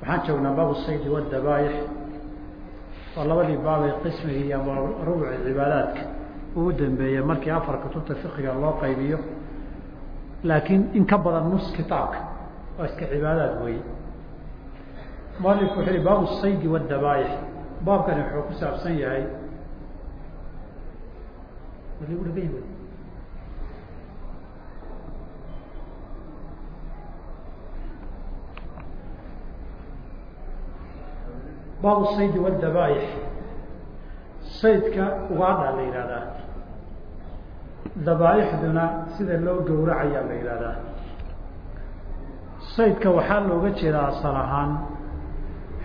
waxaan joognaa baabu saydi wadabaayix waa labadii baabay qismigii iyo rubuci cibaadaadka. Ugu dambeeyey markii afar kutubta fiqiga loo qaybiyo laakiin in ka badan nus kitaabka waa iska cibaadaad wey mualifku wuxu uhi baabu saydi wadabaayix baabkani wuxuu ku saabsan yahay baabu saydi wadabaayix saydka ugaadha la yihahdaa dabaaixduna sida loo gowracayaa la yihahdaa saydka waxaa looga jeedaa asal ahaan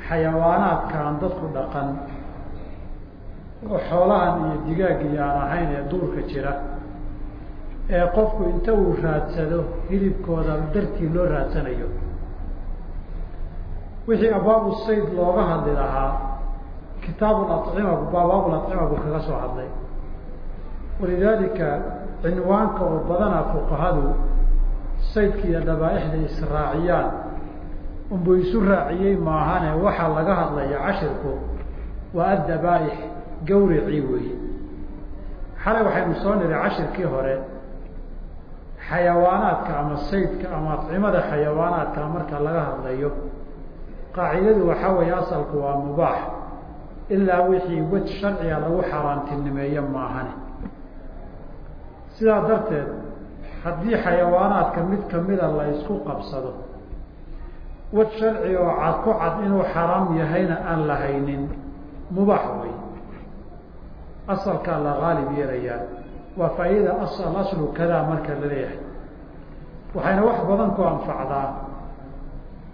xayawaanaadkaan dadku dhaqan oo xoolahan iyo digaaggii aan ahayn ee duurka jira. Ee qofku inta uu raadsado hilibkooda dartii loo raadsanayo wixii abwaabu sayd looga hadli lahaa kitaabu acima abwaab acima buu kaga soo hadlay. Walidaalika cinwaanka oo badanaa fuqahadu saydka iyo dabaaixda israaciyaan unbuu isu raaciyey maahane waxaa laga hadlaya cashirku waa addabaaix gawricii weeye. Xalay waxaynu soo niri cashirkii hore xayawaanaadka ama saydka ama acimada xayawaanaadka marka laga hadlayo qaacidadu waxaa weeye asalku waa mubaax. Ilaa wixii wej sharciga lagu xaaraantinimeeyo maahane sidaa darteed haddii xayawaanaadka mid kamida la isku qabsado wej sharci oo cad ku cad inuu xaraam yahayna aan la haynin mubaax wey asalkaa la haalib yeelayaa waa faa'iida asal aslu kadaa marka la leeyahay. Waxayna wax badan ku anfacdaa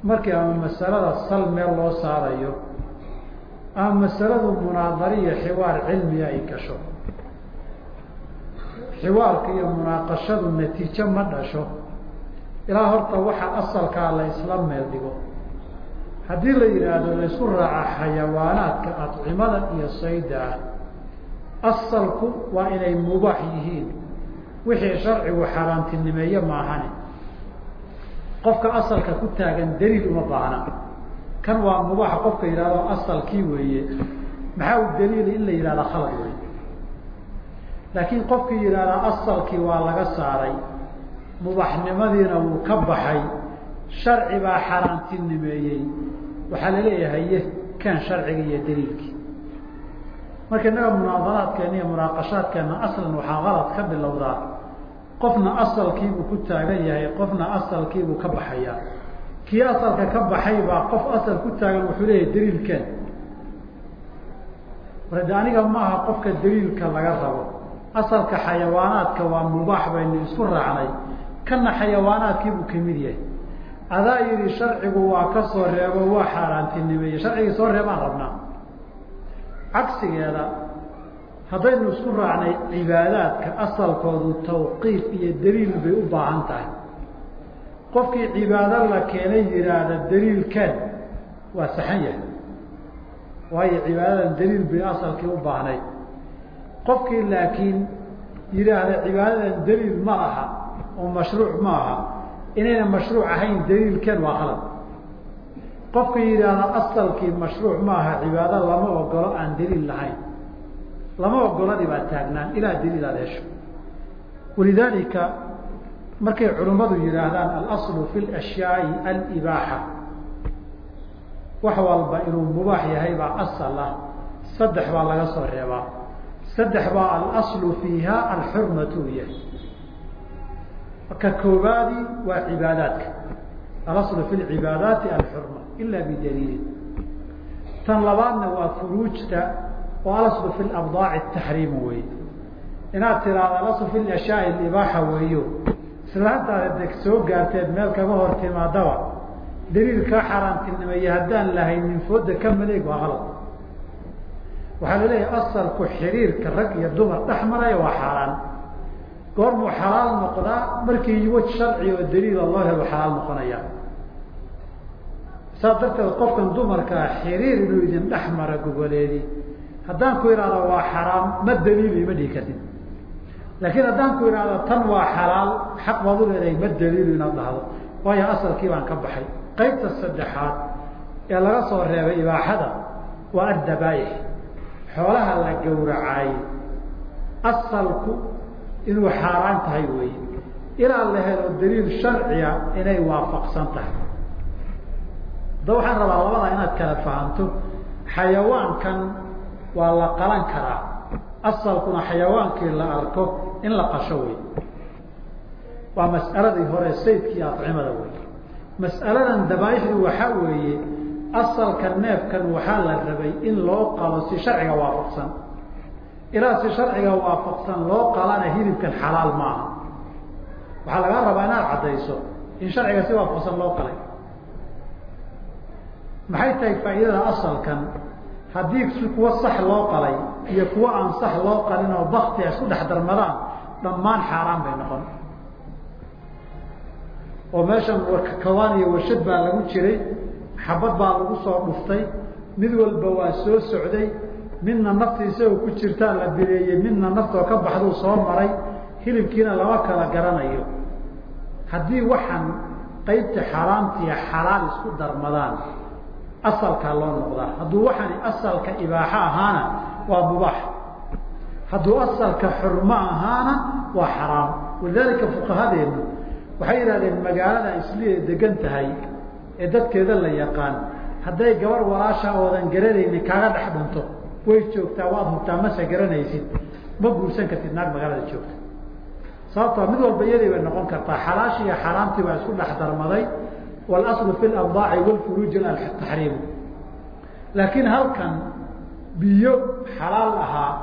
markii ama masalada sal meel loo saarayo ama masaladu munaadari iyo xiwaar cilmiga ay gasho xiwaarka iyo munaaqashadu natiijo ma dhasho. Ilaa horta waxa asalkaa la isla meel dhigo. Haddii la yidhaahdo laysku raaca xayawaanaadka adcimada iyo sayda ah asalku waa inay mubaax yihiin. Wixii sharcigu xaaraantinimeeye maahane qofka asalka ku taagan daliil uma baahna. Kan waa mubaaxa qofka yidhahdo asalkii weeye. Maxaa u daliila in la yidhahda khalad wey laakiin qofkii yidhahdaa asalkii waa laga saaray mubaxnimadiina wuu ka baxay sharci baa xaaraantinimeeyey waxaa la leeyahay ye kan sharciga iyo daliilkii. Marka innaga munaadaraadkeena iyo munaaqashaadkeena aslan waxaa qalad ka bilowdaa qofna asalkiibuu ku taagan yahay qofna asalkiibuu ka baxayaa kii asalka ka baxay baa qof asal ku taagan wuxuu leeyahay daliilkeen marade aniga maaha qofka daliilka laga rabo. Asalka xayawaanaadka waa mubaax baynu isku raacnay. Kana xayawaanaadkiibuu ka mid yahay. Adaa yidhi sharcigu waa ka soo reebo waa xaaraantinimeeye sharcigii soo reebaan rabnaa. Cagsigeeda haddaynu isku raacnay cibaadaadka asalkoodu tawqiif iyo daliil bay u baahan tahay. Qofkii cibaado la keenay yihaahda daliilkan waa saxan yahay. Waayo cibaadadan daliil bay asalkii u baahnayd qofkii laakiin yidhaahda cibaadadan daliil ma aha oo mashruuc ma aha inayna mashruuc ahayn daliilkan waa qalad qofkii yidhaahda asalkii mashruuc ma aha cibaado lama ogolo aan daliil lahayn lama ogoladii baa taagnaan ilaa daliil aad hesho walidaalika markay culimmadu yidhaahdaan alaslu fi lashyaai alibaaxa. Wax walba inuu mubaax yahay baa asal ah. Saddex baa laga soo reebaa. Saddex baa alaslu fiiha alxurmatu yahay. Ka koobaadi waa cibaadaadka. Alaslu fi lcibaadaati alxurma ila bidaliilin tan labaadna waa furuujta alaslu fi labdaaci taxriimu wey inaad tiraahdo alaslu fi lashyaai alibaaxa weeyo. Islaantaada deg soo gaarteed meel kaga hor timaadaba daliil kaa xaaraantinimeeye haddaan lahaynin fooda ka maleeg waa qalad waxaa la leeyahay asalku xiriirka rag iyo dumar dhex maraya waa xaaraan goormuu xalaal noqdaa markii wej sharci oo daliila loo helo xalaal noqonaya. Saas darteed qofkan dumarkaa xiriir inuu idin dhex mara gogoleedi haddaan ku ihahdo waa xaraam ma daliili ma dhihi kartid. Laakiin haddaan ku ihahdo tan waa xalaal xaq baad u leedahay ma daliilu inaad dhahdo. Waayo asalkii baan ka baxay. Qaybta saddexaad ee laga soo reebay ibaaxada waa addabaayix xoolaha la gowracaay asalku inuu xaaraan tahay weeye ilaa la helo daliil sharciya inay waafaqsan tahay. Hadda waxaan rabaa labadaa inaad kala fahamto xayawaankan waa la qalan karaa. Asalkuna xayawaankii la arko in la qasho wey waa mas'aladii hore saydkii acimada wey mas'aladan dabaaixdu waxaa weeye asalka neefkan waxaa la rabay in loo qalo si sharciga waafaqsan. Ilaa si sharciga waafaqsan loo qalana hilibkan xalaal maaha. Waxaa lagaa rabaa inaad caddayso in sharciga si waafaqsan loo qalay. Maxay tahay faa'iidada asalkan haddii si kuwa sax loo qalay iyo kuwa aan sax loo qalin oo bakti a isku dhex darmadaan dhammaan xaaraan bay noqon. Oo meeshan kawaan iyo warshad baa lagu jiray xabad baa lagu soo dhuftay mid walba waa soo socday midna nafti isagoo ku jirtaa la bireeyey midna naftoo ka baxduu soo maray hilibkiina lama kala garanayo. Haddii waxaan qaybta xaaraamtiiya xalaal isku darmadaan asalkaa loo noqdaa. Hadduu waxaani asalka ibaaxo ahaana waa mubaax hadduu asalka xurmo ahaana waa xaraam. Walidaalika fuqahadeenu waxay yidhahdeen magaalada isliay degan tahay ee dadkeeda la yaqaan hadday gabar walaasha oodan garanaynin kaaga dhex dhunto way joogtaa waad hubtaa mase garanaysid ma guursan kartid naag magaalada joogta. Sababtoo mid walba iyadii bay noqon kartaa xalaashi iyo xaaraamtii baa isku dhex darmaday walaslu fi labdaaci walfuruuji taxriimu laakiin halkan biyo xalaal ahaa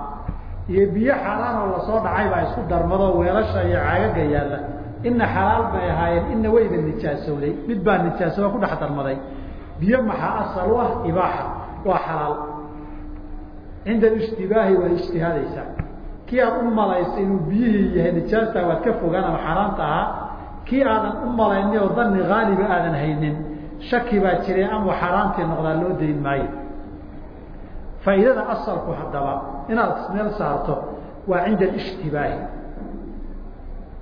iyo biyo xaaraan oo la soo dhacay baa isku darmado weelasha iyo caagaga yaalla ina xalaal bay ahaayeen ina wayba nijaasowday mid baa nijaasooba ku dhex darmaday biyo maxaa asal u ah ibaaxa waa xalaal cinda alishtibaahi waa ijtihaadaysaa kii aad u malaysay inuu biyihii yahay nijaasta waad ka fogaan ama xaaraanta ahaa kii aadan u malaynin oo dani haaliba aadan haynin shaki baa jiray ama xaaraantii noqdaa loo dayn maayo. Faa'iidada asalku haddaba inaad meel saarto waa cinda alishtibaahi.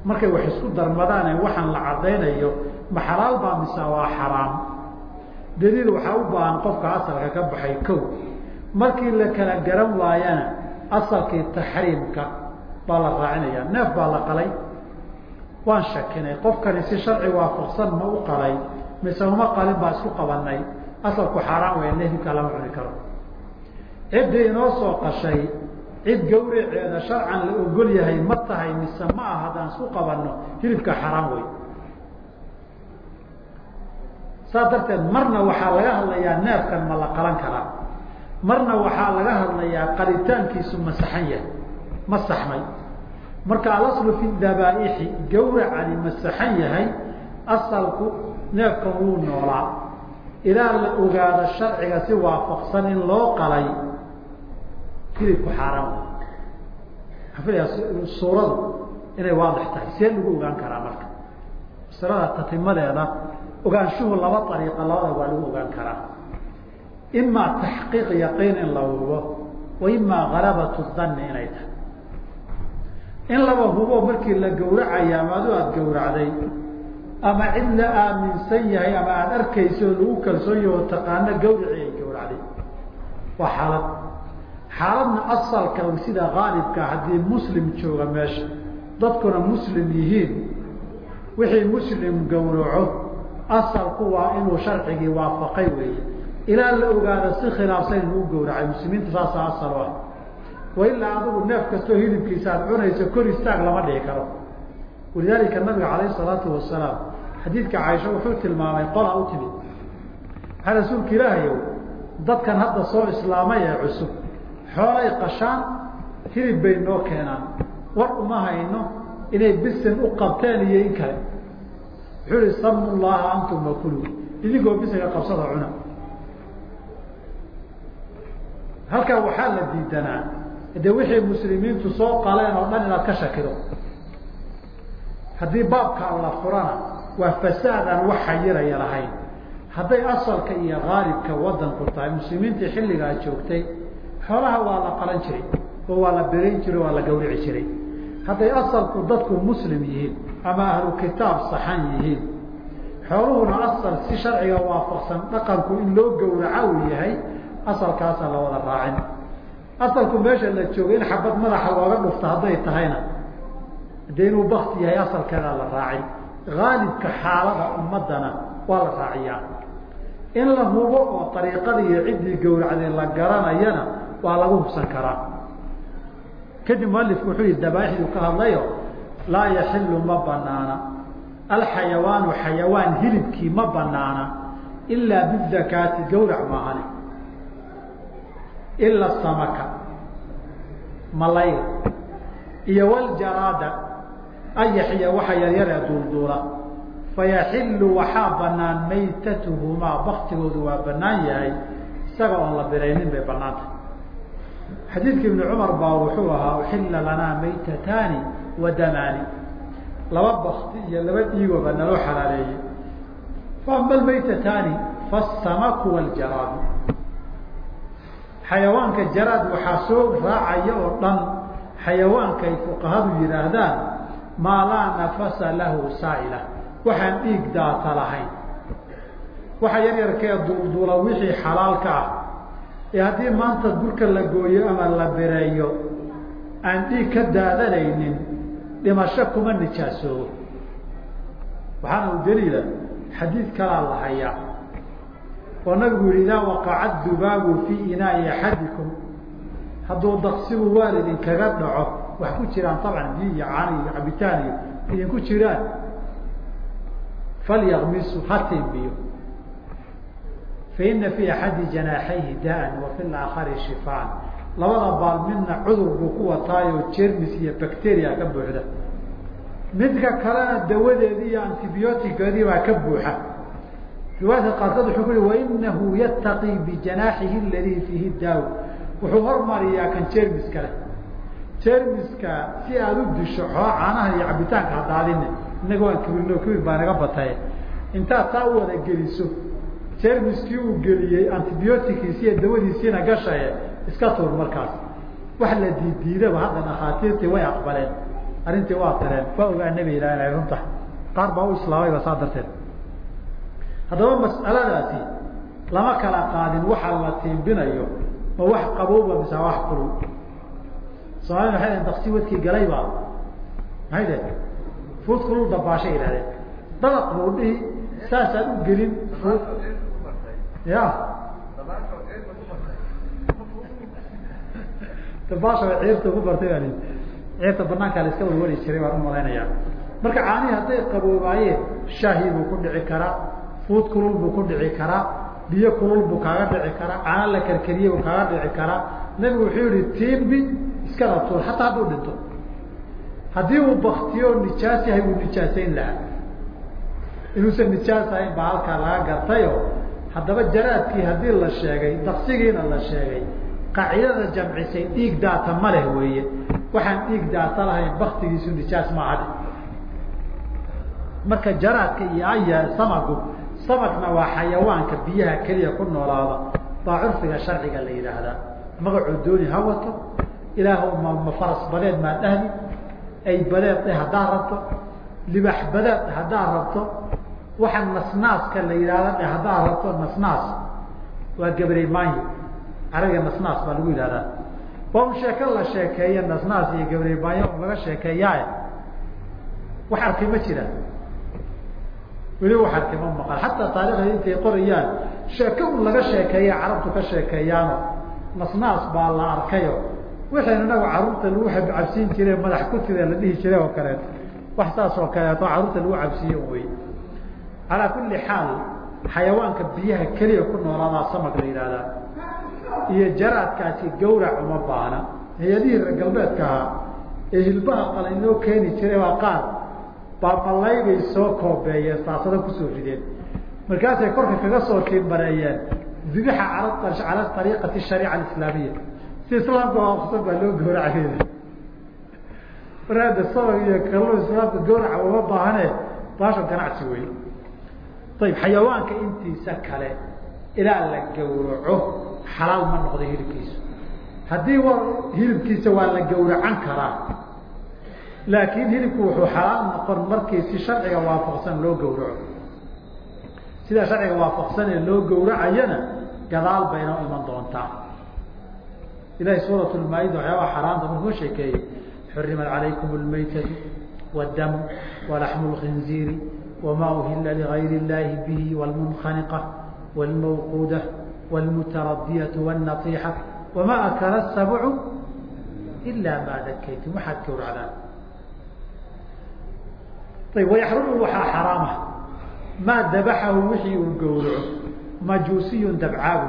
Markay wax isku darmadaane waxaan la caddaynayo ma xalaal baa mise waa xaraam? Daliil waxaa u baahan qofka asalka ka baxay kow. Markii la kala garan waayana asalkii taxriimka baa la raacinaya neef baa la qalay waan shakinay qofkani si sharci waafaqsan ma u qalay mise uma qalin baa isku qabanay asalku xaaraan weya neefibkaa lama cuni karo. Ciddii inoo soo qashay cid gawraceeda sharcan la ogol yahay ma tahay mise ma aha haddaan isku qabanno hilibka xaraam wey saas darteed marna waxaa laga hadlayaa neefkan ma la qalan karaa. Marna waxaa laga hadlayaa qalitaankiisu ma saxan yahay ma saxmay marka alaslu fi dabaaixi gawracani ma saxan yahay asalku neefkan wuu noolaa. Ilaa la ogaado sharciga si waafaqsan in loo qalay hilibku filayaa suuradu inay waadix tahay see lagu ogaan karaa marka. Masalada tatimadeeda ogaanshuhu laba ariiqa labada waa lagu ogaan karaa. Imaa taxqiiq yaqiin in la hubo wa imaa danni inay tahay in laba hubo markii la gawracaya ama adu aada gawracday ama cid la aaminsan yahay ama aada arkayso oo lagu kalsoon yaho taqaano gawracii ay gawracday waa xaalad. Xaaladna asalka sida haalibka haddii muslim jooga meesha dadkuna muslim yihiin. Wixii muslim gawraco asalku waa inuu sharcigii waafaqay weeye. Ilaa la ogaado si khilaafsan inuu gawracay muslimiinta saasaa asal u ah wa ilaa adigu neef kastoo hilibkiisa aada cunayso kor istaag lama dhihi karo. Walidaalika nabiga calayhi salaatu wasalaam xadiidka caaisha wuxuu tilmaamay qolaa u timid. Waxaa rasuulka ilaahayow dadkan hadda soo islaamay ee cusub xoolay qashaan hilib bay noo keenaan. War uma hayno inay bisin u qabteen iyo in kale. Wuxuu ihi samu llaha antum wakulu idinkoo bisinka qabsada cuna. Halkaa waxaa la diidanaa de wixii muslimiintu soo qaleen oo dhan inaad ka shakido haddii baabkaa la furana waa fasaad aan wax xayiraya lahayn. Hadday asalka iyo haalibka wadanku tahay muslimiintii xilligaa joogtay xoolaha waa la qalan jiray oo waa la berayn jiray waa la gawrici jiray. Hadday asalku dadku muslim yihiin ama ahlu kitaab saxan yihiin xooluhuna asal si sharciga waafaqsan dhaqanku in loo gowraca uu yahay asalkaasa la wada raacin asalku meesha la joogo in xabad madaxa looga dhufto hadday tahayna dee inuu bakti yahay asalkeedaa la raacin. Haalibka xaalada ummadana waa la raaciyaa. In la hubo oo ariiqadii iyo ciddii gowracday la garanayana waa lagu hubsan karaa. Kadib mualifku wuxuu yihi dabaaixduu ka hadlayo laa yaxilu ma banaana alxayawaanu xayawaan hilibkii ma banaana ilaa bizakaati gawrac maahane ila samaka malayga iyo waljaraada ayaxiya waxa yaryar ee duulduula fayaxilu waxaa banaan maytatuhumaa baktigoodu waa banaan yahay isaga oon la biraynin bay banaanta xadiidka ibni cumar baa wuxuu ahaa uxila lanaa maytataani wa damaani laba bakti iyo laba dhiigooba naloo xalaaleeyey faama almaytataani faasamaku waljaraadu xayawaanka jaraad waxaa soo raacaya oo dhan xayawaankay fuqahadu yidhaahdaan maa laa nafasa lahu saa'ila. Waxaan dhiig daata lahayn. Waxa yaryarkee duulduula wixii xalaalka ah. Ee haddii maanta burka la gooyo ama la bireeyo aan dhiig ka daadanaynin dhimasho kuma nijaasoobo. Waxaana u daliila xadiid kalaa la hayaa oo nabigu yihi idaa waqaca dubaabu fii inaai axadikum hadduu daqsigu waalid inkaga dhaco wax ku jiraan abcan biyo iyo caani iyo cabitaan iyo idinku jiraan falyakmisu ha tiimbiyo faina fii axadi janaaxayhi daan wa fi laakari shifaan. Labada baal midna cudur buu ku wataayoo jermis iyo bacteria ka buuxda. Midka kalena dawadeedii iyo antibiyootigeedii baa ka buuxa riwaayadka qaarkood wuxuu ku yihi wainahu yataqii bijanaaxihi aladii fiihi daaw. Wuxuu hormariyaa kan jermiska leh. Jermiska si aada u disho xooa caanaha iyo cabitaanka hadaadine innaga waan kibirno kibir baa naga batay intaad taa u wada geliso jermiskii uu geliyey antibiyootikiisi iyo dawadiisiina gashaye iska tuur markaas. Wax la diidiidaba hadda dhakhaatiirtii way aqbaleen arrintii waa qireen waa ogaa nebi ilah inay runta. Qaar baa u islaamayba saa darteed haddaba mas'aladaasi lama kala qaadin waxa la tiimbinayo ma wax qabowba mise wax kulul. Soomaalida waxay dhaheen daksi wadkii galayba maxay dhaheen? Fuud kulul dabaashay ihahdeen dabaq buu dhihi saasaan u gelin fuud. Ya dabaasha way ciirta ugu bartay baa ciirta banaankaa la warwari jiray baan u malaynaya marka caanihi hadday qaboobaayeen shaahi buu ku dhici karaa fuud kulul buu ku dhici karaa biyo kulul buu kaaga dhici karaa caano la karkariye buu kaaga dhici karaa nabigu wuxuu yihi tiimbi iskana tuur hataa hadduu dhinto. Haddii uu baktiyo nijaas yahay wuu nijaasayn lahaa. Inuusan nijaas ahayn baa laga gartayo. Haddaba jaraadkii haddii la sheegay daksigiina la sheegay qaacidada jamcisay dhiig daata ma leh weeye. Waxaan dhiig daata lahayn baktigiisu nijaas maaha marka jaraadka iyo aya samagu samakna waa xayawaanka biyaha keliya ku noolaada. Baa curfiga sharciga la yidhaahdaa magacuu dooni ha wato ilaah ma ma faras badeed maa dhahdi ay badeed dheh haddaad rabto libax badeed haddaad rabto waxa nasnaaska la yidhahda dheh haddaad rabto nasnaas. Waa gabrey maanyo carabiga nasnaas baa lagu yidhahdaa waa un sheeko la sheekeeye nasnaas iyo gabrey maanyo laga sheekeeyaa wax arkay ma jiraan weli wax arkay ma maqan xataa taarikhda intay qorayaan sheeko un laga sheekeeya carabtu ka sheekeeyaano. Nasnaas baa la arkayo. Waxaynu inagu carruurta lagu cabsiin jire madax kutida la dhihi jiray oo kaleeto. Wax saas oo kaleeto carruurta lagu cabsiiye wey. Calaa kulli xaal xayawaanka biyaha keliya ku noolaadaa samag la yidhahdaa iyo jaraadkaasi gawrac uma baahna. Hay'adihii reer galbeedka ahaa ee hilbaha qala inoo keeni jiray baa qaar baa malaybay soo koobeeyeen saasado ku soo rideen. Markaasay korka kaga soo tiimbareeyeen dibixa al cala ariiqati shariica alislaamiya. Si islaamka waafaqsan baa loo gawracaya marada sabag iyo kallo islaamka gawraca uma baahane baasha ganacsi wey ayib xayawaanka intiisa kale ilaa la gawraco xalaal ma noqdo hilibkiisu. Haddii wa hilibkiisa waa la gawracan karaa laakiin hilibku wuxuu xalaal noqon markii si sharciga waafaqsan loo gawraco sidaa sharciga waafaqsan ee loo gowracayana gadaal bayna iman doontaa ilahay suurat lmaa-ida waxyaabaha xaaraanta markuu sheekeeyey xurimat calaykum lmaytatu wاdamu walaxmu lkhinziiri wma uhila ligayr اllahi bihi wاlmunkhaniqa wاlmawquuda wاlmutaradiyatu wاnaixa wama akala sabcu ila ma dakaytum waxaad gowracdaan ayb wayaxrumu waxaa xaraama. Maa dabaxahu wixii uu gowraco. Majuusiyun dabcaabu.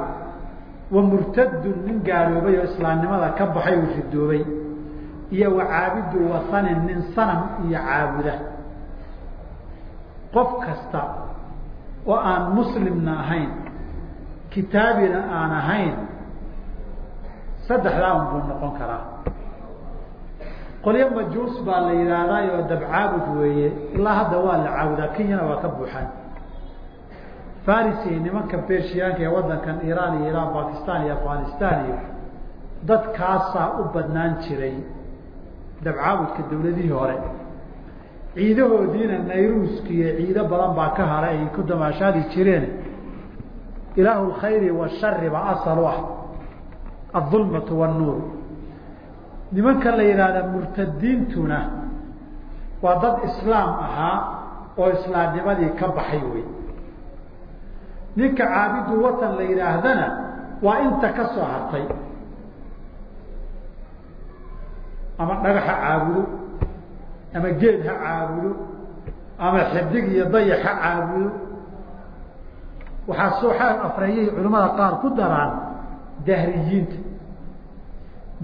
Wa murtadun nin gaaloobay oo islaamnimada ka baxay uu ridoobay iyo wa caabidu wasanin nin sanam iyo caabuda. Qof kasta oo aan muslimna ahayn kitaabina aan ahayn saddexdaa un buu noqon karaa qolyo majuus baa la yidhaahdaa oo dabcaabud weeye. Ilaa hadda waa la caabudaa kenyana waa ka buuxaan. Farisi nimanka bershiyaanka ee wadankan iran iyo iran bakistan iyo afghanistan iyo dadkaasaa u badnaan jiray dabcaabudka dawladihii hore. Ciidahoodiina nayruuska iyo ciido badan baa ka haray ay ku damaashaadi jireen. Ilaahu lkhayri washari ba asal u ah. Aulmatu wnuur nimanka la yidhaahda murtadiintuna waa dad islaam ahaa oo islaamnimadii ka baxay wey ninka caabidu watan la yidhaahdana waa inta ka soo hartay. Ama dhagax ha caabudo ama geed ha caabudo ama xidig iyo dayax ha caabudo. Waxaa soo xaal afreeyay culamada qaar ku daraan dahriyiinta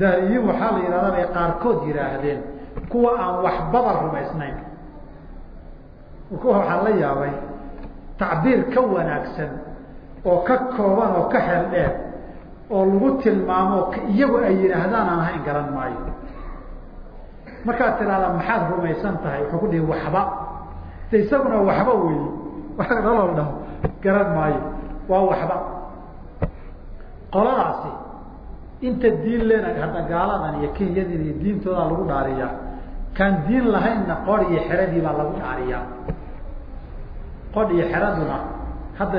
dahriyiin waxaa la yidhahda bay qaarkood yidhaahdeen kuwa aan waxbaba rumaysnayn. Kuwa waxaa la yaabay tacbiir ka wanaagsan oo ka kooban oo ka xeel oo lagu tilmaamo iyagu ay yidhaahdaan aan ahayn garan maayo. Markaad tidahdaa maxaad rumaysan tahay? Wuxuu ku dhihi waxba. De isaguna waxba weeye wax dhalol dhaho garan maayo. Waa waxba. Qoladaasi inta diin lena hadda gaaladan iyo kenyadin iyo diintoodaa lagu dhaariyaa kaan diin lahaynna qor iyo xeradii baa lagu dhaariyaa qodh iyo xeraduna hadda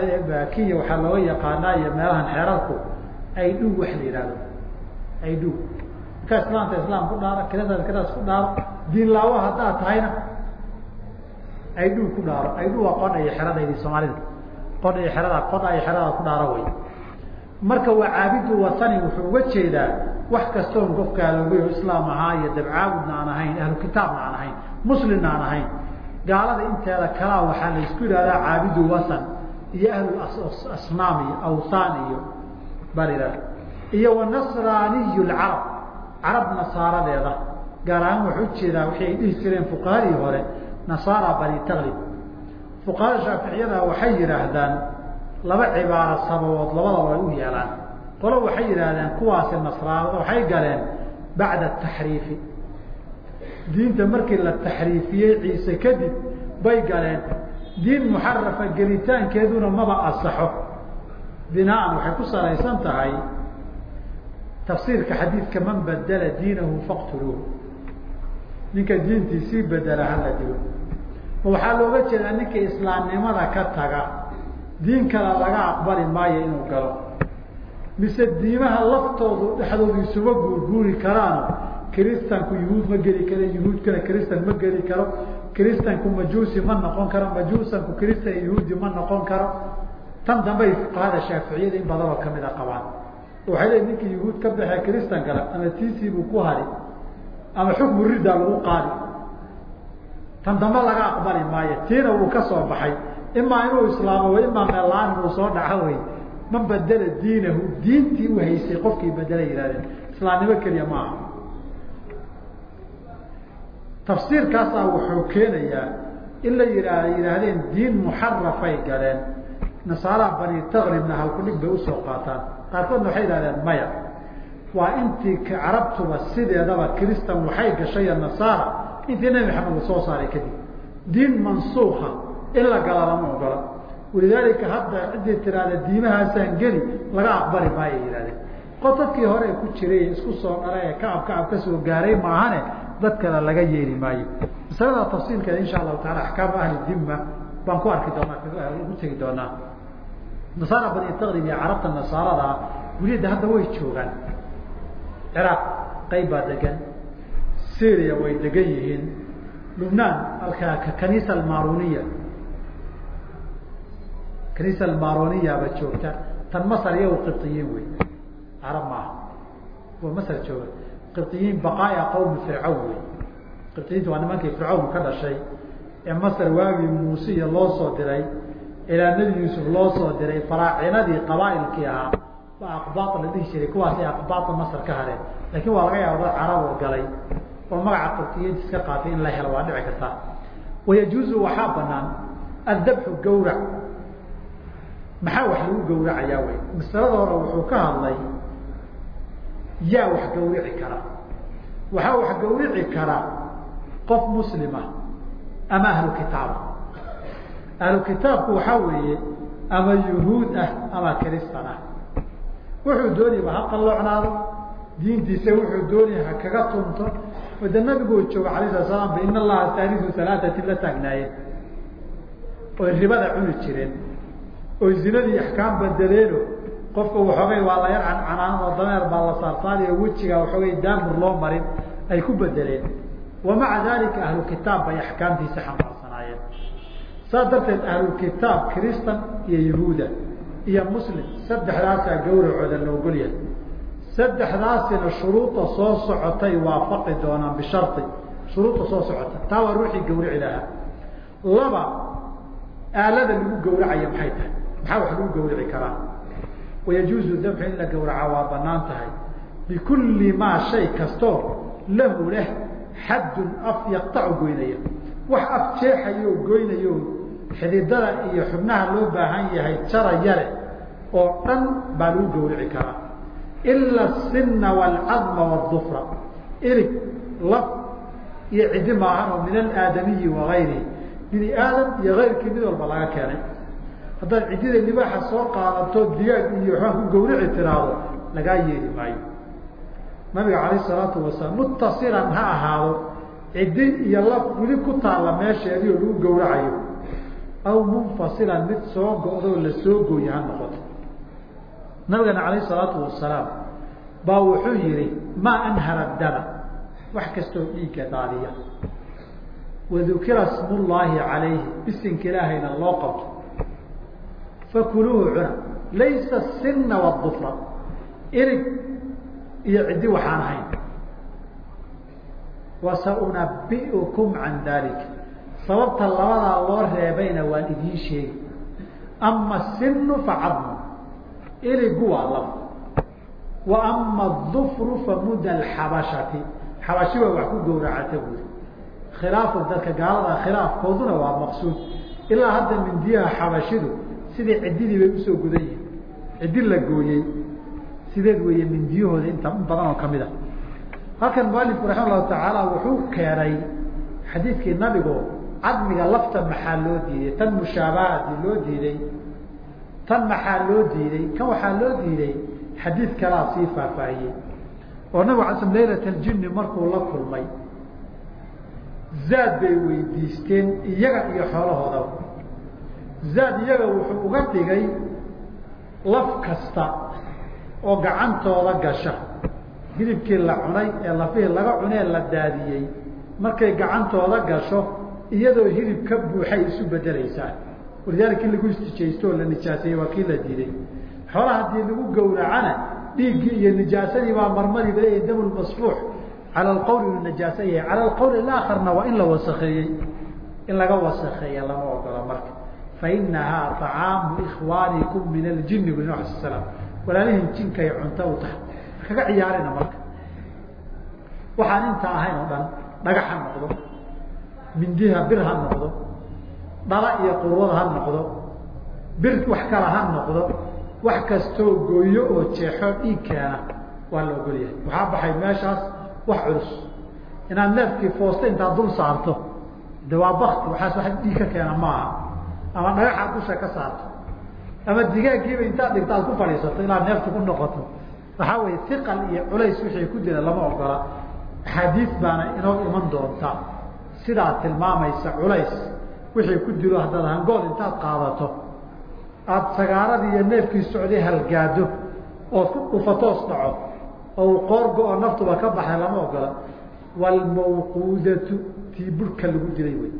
kenya waxaa looga yaqaanaa iyo meelahan xeradku aydhu wax la yihahdo aydhu ka islaamta islaam ku dhaaro kiradaas kiradaas ku dhaaro diin laawo haddaad tahayna aydhu ku dhaaro. Aydhu waa qodha iyo xeradaydi soomaalida qodha iyo xerada qodha iyo xerada ku dhaaro wey marka waa caabidu watani wuxuu uga jeedaa wax kastoon qof gaaloobay oo islaam ahaa iyo dabcaabudna aan ahayn ahlu kitaabna aan ahayn muslimna aan ahayn. Gaalada inteeda kalaa waxaa la isku yidhahdaa caabidu wasan iyo ahlu asnaam iyo awsaan iyo barira iyo wanasraaniyu lcarab carab nasaaradeeda gaar ahaan wuxuu u jeedaa waxay ay dhihi jireen fuqahadii hore nasaara bani taklib fuqahada shaaficiyada waxay yidhaahdaan laba cibaaro sababood labadaba ay u yeelaan. Qolo waxay yidhaahdeen kuwaasi nasraanada waxay galeen bacda taxriifi. Diinta markii la taxriifiyey ciise kadib bay galeen. Diin muxarafa gelitaankeeduna maba asaxo binaan waxay ku salaysan tahay tafsiirka xadiidka man badala diinahu faqtuluuhu ninka diintiisii bedela hala dilo waxaa looga jeedaa ninka islaamnimada ka taga diin kale laga aqbali maayo inuu galo. Mise diimaha laftoodu dhexdoodu isuma guurguuri karaano kiristanku yuhuud ma geli karo yuhuudkana kiristan ma geli karo kiristanku majuusi ma noqon karo majuusanku kiristan yuhuudi ma noqon karo. Tan dambey fuqahada shaaficiyada in badanoo kamida qabaan. Waxay leeyi ninka yuhuud ka baxee kiristan gala ama tiisiibuu ku hari ama xukmu riddaa lagu qaadi. Tan dambe laga aqbali maayo tiina wuu ka soo baxay imaa inuu islaamo w imaa meellaan inuu soo dhaco wey man badela diinahu. Diintii u haysay qofkii bedela yihahdeen islaamnimo keliya ma aha. Tafsiirkaasaa wuxuu keenayaa in la yihaa yidhaahdeen diin muxarafay galeen. Nasaaraha bani takribna halkudhig bay u soo qaataan. Qaarkoodna waxay yihahdeen maya waa intii carabtuba sideedaba kiristan waxay gashay nasaara intii nebi maxamed la saaray kadib diin mansuuka in la gala lama ogola. Walidaalika hadda ciddii tiraahda diimahaasaan geli laga aqbali maayo yihahdeen qof dadkii hore ku jiray isku soo dhalay ee kacab kacab ka soo gaaray maahane dad kale laga yeeli maayo. Masalada tafsiilkeeda insha allahu taala axkaamu ahli dimma baan ku arki doonaa ugu tegi doonaa. Nasaara bani taqrib iyo carabta nasaarada welida hadda way joogaan. Ciraaq qayb baa degan syria way degan yihiin. Lubnaan alkaa kaniisa almaruniya kaniisa almaroniyaaba joogta tan masar iyago qibطiyiin wey carab maaha kuwa masar jooga qibطiyiin baqaaya qawmi fircawn wey qibطiyiinta waa nimankii fircawn ka dhashay ee masar waagii muusiya loo soo diray ilaa nebi yuusuf loo soo diray faraacinadii qabaailkii ahaa baa aqbaad la dhihi jiray kuwaasay aqbaada masar ka hareen laakiin waa laga yaaba dad caraboo galay oo magaca qibطiyiinta iska qaatay in la helo waa dhici kartaa wayajuuzu waxaa banaan addabxu gawrac maxaa wax lagu gawracayaa wey masalada hore wuxuu ka hadlay yaa wax gawrici kara. Waxaa wax gawrici kara qof muslima ama ahlu kitaaba ahlu kitaabku waxaa weeye ama yuhuud ah ama kristan ah. Wuxuu doonayba ha qalloocnaado? Diintiisa wuxuu doonaya ha kaga tunto? Wada nabigoo jooga alay sala slam ba in allaha taaliu alaatatin la taagnaayeen. Oy ribada cuni jireen oy zinadii axkaam bedeleeno qofka waxoogay waa la yar cancanaan oo dameer baa la saarsaariyo wejiga waxoogay daamur loo marin ay ku bedeleen. Wamaca dalika ahlu kitaab bay axkaamtiisa xambaarsanaayeen saas darteed ahlukitaab kristan iyo yahuuda iyo muslim saddexdaasaa gawracooda la ogolyahay saddexdaasina shuruuda soo socotay waafaqi doonaan bishari shuruuda soo socota. Taa waa ruuxii gawrici lahaa. Laba aalada lagu gawracaya maxay tahay maxaa wax lagu gawrici karaa? Wayajuuzu dabxu in la gawraca waa bannaan tahay. Bikulli maa shay kastoo lahu leh xaddun af yaqtacu goynaya. Wax af jeexayo goynayo xididada iyo xubnaha loo baahan yahay jaraya leh oo dhan baa lagu gawrici karaa. Ila asinna waalcadma waadufra irig laf iyo cidi maahan oo min alaadamiyi wagayrihi bini aadam iyo ayrkii mid walba laga keenay haddaad ciddida libaaxa soo qaadato digaag iyo waxbaa ku gawrici tiraahdo lagaa yeeli maayo. Nabiga calayh salaatu wasalaam muttasilan ha ahaado ciddi iyo laf weli ku taalla meesheedii oo lagu gawracayo aw munfasilan mid soo go-doo la soo gooye ha noqoto. Nabigana calayh salaatu wasalaam baa wuxuu yihi maa anhara dama wax kastoo dhiigga daadiya. Wadukira smullaahi calayhi bisinka ilaahayna loo qabto fakuluuhu cuna. Laysa sinna wadufra irig iyo ciddi waxaan ahayn. Wasaunabiukum can dalik sababta labadaa loo reebayna waan idiin sheegi ama sinu facadmu irigu waa lab. Wa ama dufru famuda alxabashati. Xabashi baa wax ku gawracata buuri. Khilaafu dadka gaalada khilaafkooduna waa maqsuud. Ilaa hadda mindiyaha xabashidu sidii ciddidii bay u soo gudan yihiin ciddi la gooyey. Sideed weeye mindiyahooda inta in badan oo ka mid a halkan mualifku raxima allahu tacaala wuxuu keenay xadiidkii nabigo cadmiga lafta maxaa loo diiday tan mushaabahati loo diiday tan maxaa loo diiday kan waxaa loo diiday xadiid kalaa sii faahfaahiyey. Oo nabig ala sl laylat aljini markuu la kulmay zaad bay weydiisteen iyaga iyo xoolahoodaba zaad iyaga wuxuu uga dhigay laf kasta oo gacantooda gasha. Hilibkii la cunay ee lafihii laga cunee la daadiyey. Markay gacantooda gasho iyadoo hilib ka buuxay isu bedelaysaa walidaalika in lagu istijaysto oo la nijaaseeyey waa kii la diiday. Xoolaha haddii lagu gawracana dhiiggii iyo nijaasadii baa marmariba leeyahay dam masfuux. Cala alqawli inuu yahay cala alqawli alaakarna waa in la wasakeeyey in laga wasakeeya lama ogola marka fainahaa طacaamu ikhwaanikum min aljini bu nab sl slam walaalihin jinkay cunto u tahay kaga ciyaarina marka waxaan inta ahayn oo dhan dhagax ha noqdo mindiha bir ha noqdo dhala iyo qurwad ha noqdo bir wax kala ha noqdo wax kastoo gooyo oo jeexo dhiig keena waa la ogolyahay waxaa baxay meeshaas wax culus inaad neefkii foosta intaad dul saarto de waa bakti waxaas wax dhiig ka keena maaha ama dhagaxaad dusha ka saarto. Ama digaagiiba intaad dhigto aad ku fadhiisato inaad neefta ku noqoto. Waxaa weeye iqal iyo culays wixii ku jira lama ogola. Axaadiis baana inoo iman doonta. Sidaa tilmaamaysa culays wixii ku dilo haddaad hangool intaad qaadato. Aada sagaaradii iyo neefkii socday halgaado ood ku dhufatoos dhaco oo uu qoorgo oo naftuba ka baxay lama ogola. Waalmawquudatu tii burhka lagu dilay wey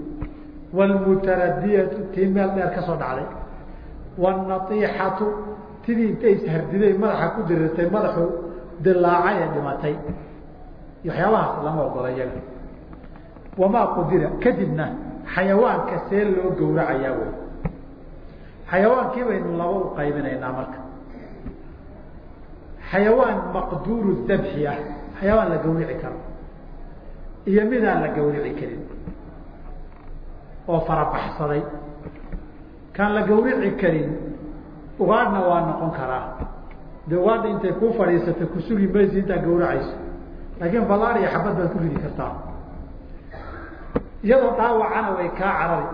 waalmutaradiyatu tii meel dheer ka soo dhacday. waalnaiixatu tidii intay ishardiday madaxa ku dirirtay madaxu dilaacay ee dhimatay. Waxyaabahaas lama ogola wamaa qudira kadibna xayawaanka see loo gowracayaa wey xayawaankii baynu laba u qaybinaynaa marka xayawaan maqduuru dabxi ah xayawaan la gawrici karo iyo midaan la gawrici karin oo farabaxsaday kaan la gawrici karin ugaadhna waa noqon karaa. De ugaadha intay kuu fadhiisata ku sugi maysi intaa gawracayso. Laakiin balaar iyo xabad baad ku ridi kartaa. Iyadoo dhaawacana way kaa carari.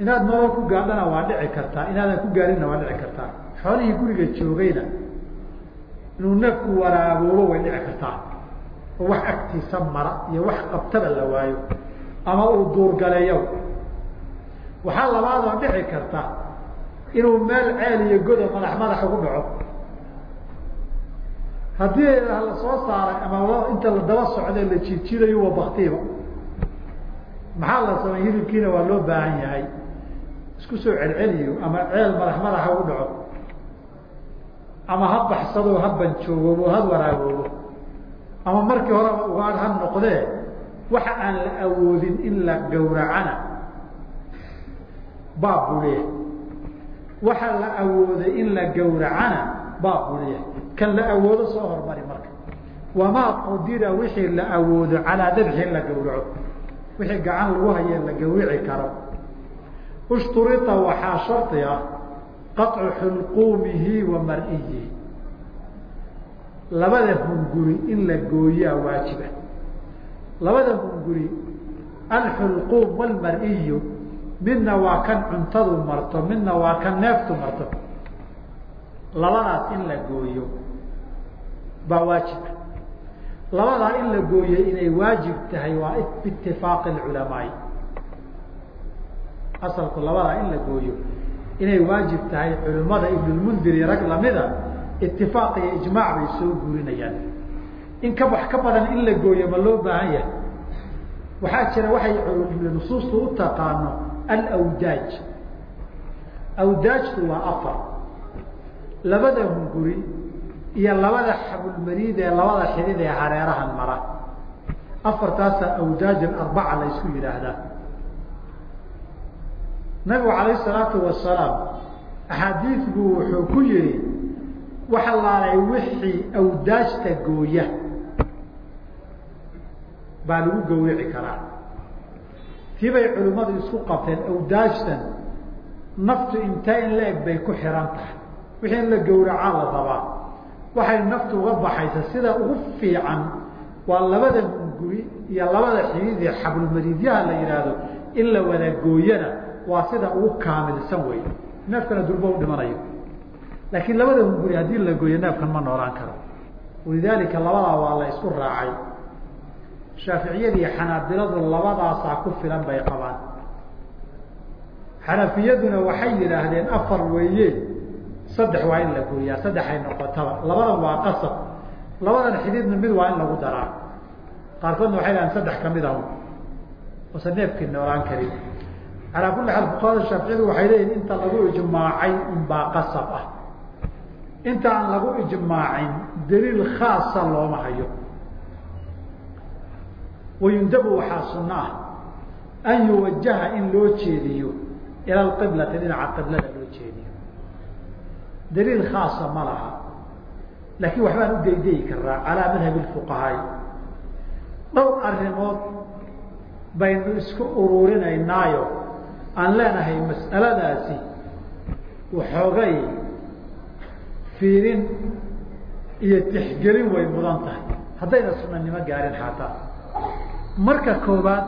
Inaad nolol ku gaadhana waa dhici kartaa. Inaadan ku gaarinna waa dhici kartaa. Xoolihii guriga joogayna inuu neefku waraaboobo way dhici kartaa. Oo wax agtiisa mara iyo wax qabtaba la waayo ama uu duurgaleeyo waxaa labaadoo dhici karta inuu meel ceel iyo godo madax madax ugu dhaco. Haddii la soo saaray ama inta la daba socdee la jiidjiidayo waa baktiiba maxaa la samay hilibkiina waa loo baahan yahay. Isku soo celceliyo ama ceel madax madaxa ugu dhaco. Ama ha baxsado ha banjoogoobo ha waraagoobo ama markii horeba ugaadh ha noqdee waxa aan la awoodin in la gawracana baab buu leeyahay waxa la awooday in la gawracana baab buu leeyahay kan la awoodo soo hormari marka. Wamaa qudira wixii la awoodo calaa dabxi la gawraco wixii gacan lagu haye la gawrici karo. Ushturita waxaa shardi ah qaطcu xulquumihi wa mar-iyihi labada hunguri in la gooyaa waajiba. Labada hunguri alxulquum walmar-iyu midna waa kan cuntadu marto midna waa kan neeftu marto. Labadaas in la gooyo baa waajiba labadaa in la gooyo inay waajib tahay waa biitifaaqi culamaai asalku labadaa in la gooyo inay waajib tahay culimmada ibnulmundir iyo rag lamida itifaaq iyo ijmaac bay soo guurinayaan. In ka wax ka badan in la gooyo ma loo baahan yahay? Waxaa jira waxay nusuustu u taqaano alawdaaj awdaajtu waa afar labada hunguri iyo labada xabulmariid ee labada xidid ee hareerahan mara afartaasa awdaaj alarbaca la isku yidhaahdaa nabigu calayh salaatu wasalaam axaadiid buu wuxuu ku yihi waxa laalay wixii awdaajta gooya baa lagu gawrici karaa tii bay culimmadu isku qabteen awdaajtan naftu intee in la eg bay ku xiran tahay. Wixii in la gawracaa la rabaa. Waxay naftu uga baxaysa sida ugu fiican waa labada hunguri iyo labada xidid ee la yidhaahdo in la wada gooyana waa sida ugu kaamilsan wey neefkana durba u dhimanayo. Laakiin labada hunguri haddii la gooyo neefkan ma noolaan karo. Walidaalika labadaa waa la isku raacay shaaficiyadii xanaabiladu labadaasaa ku filan bay qabaan. Xanafiyaduna waxay yidhaahdeen afar weeye saddex waa in la gooyaa saddexay noqotaba labadan waa qasab labadan xididna mid waa in lagu daraa. Qaarkoodna waxay dhahdeen saddex ka mid ah ose neefkii noolaan karin. Calaa kulli xaal fuqahada shaaficiyadu waxay leeyihiin inta lagu ijmaacay unbaa qasab ah. Inta aan lagu ijmaacin daliil khaasa looma hayo wayundabu waxaa sunno ah an yuwajaha in loo jeediyo ila alqiblati dhinaca qiblada loo jeediyo daliil khaasa ma laha laakiin waxbaan u daydayi karaa calaa madhabi fuqahaai dhowr arrimood baynu isku ururinaynaayo aan leenahay mas'aladaasi waxoogay fiirin iyo tixgelin way mudan tahay haddayna sunanimo gaarin xataa marka koobaad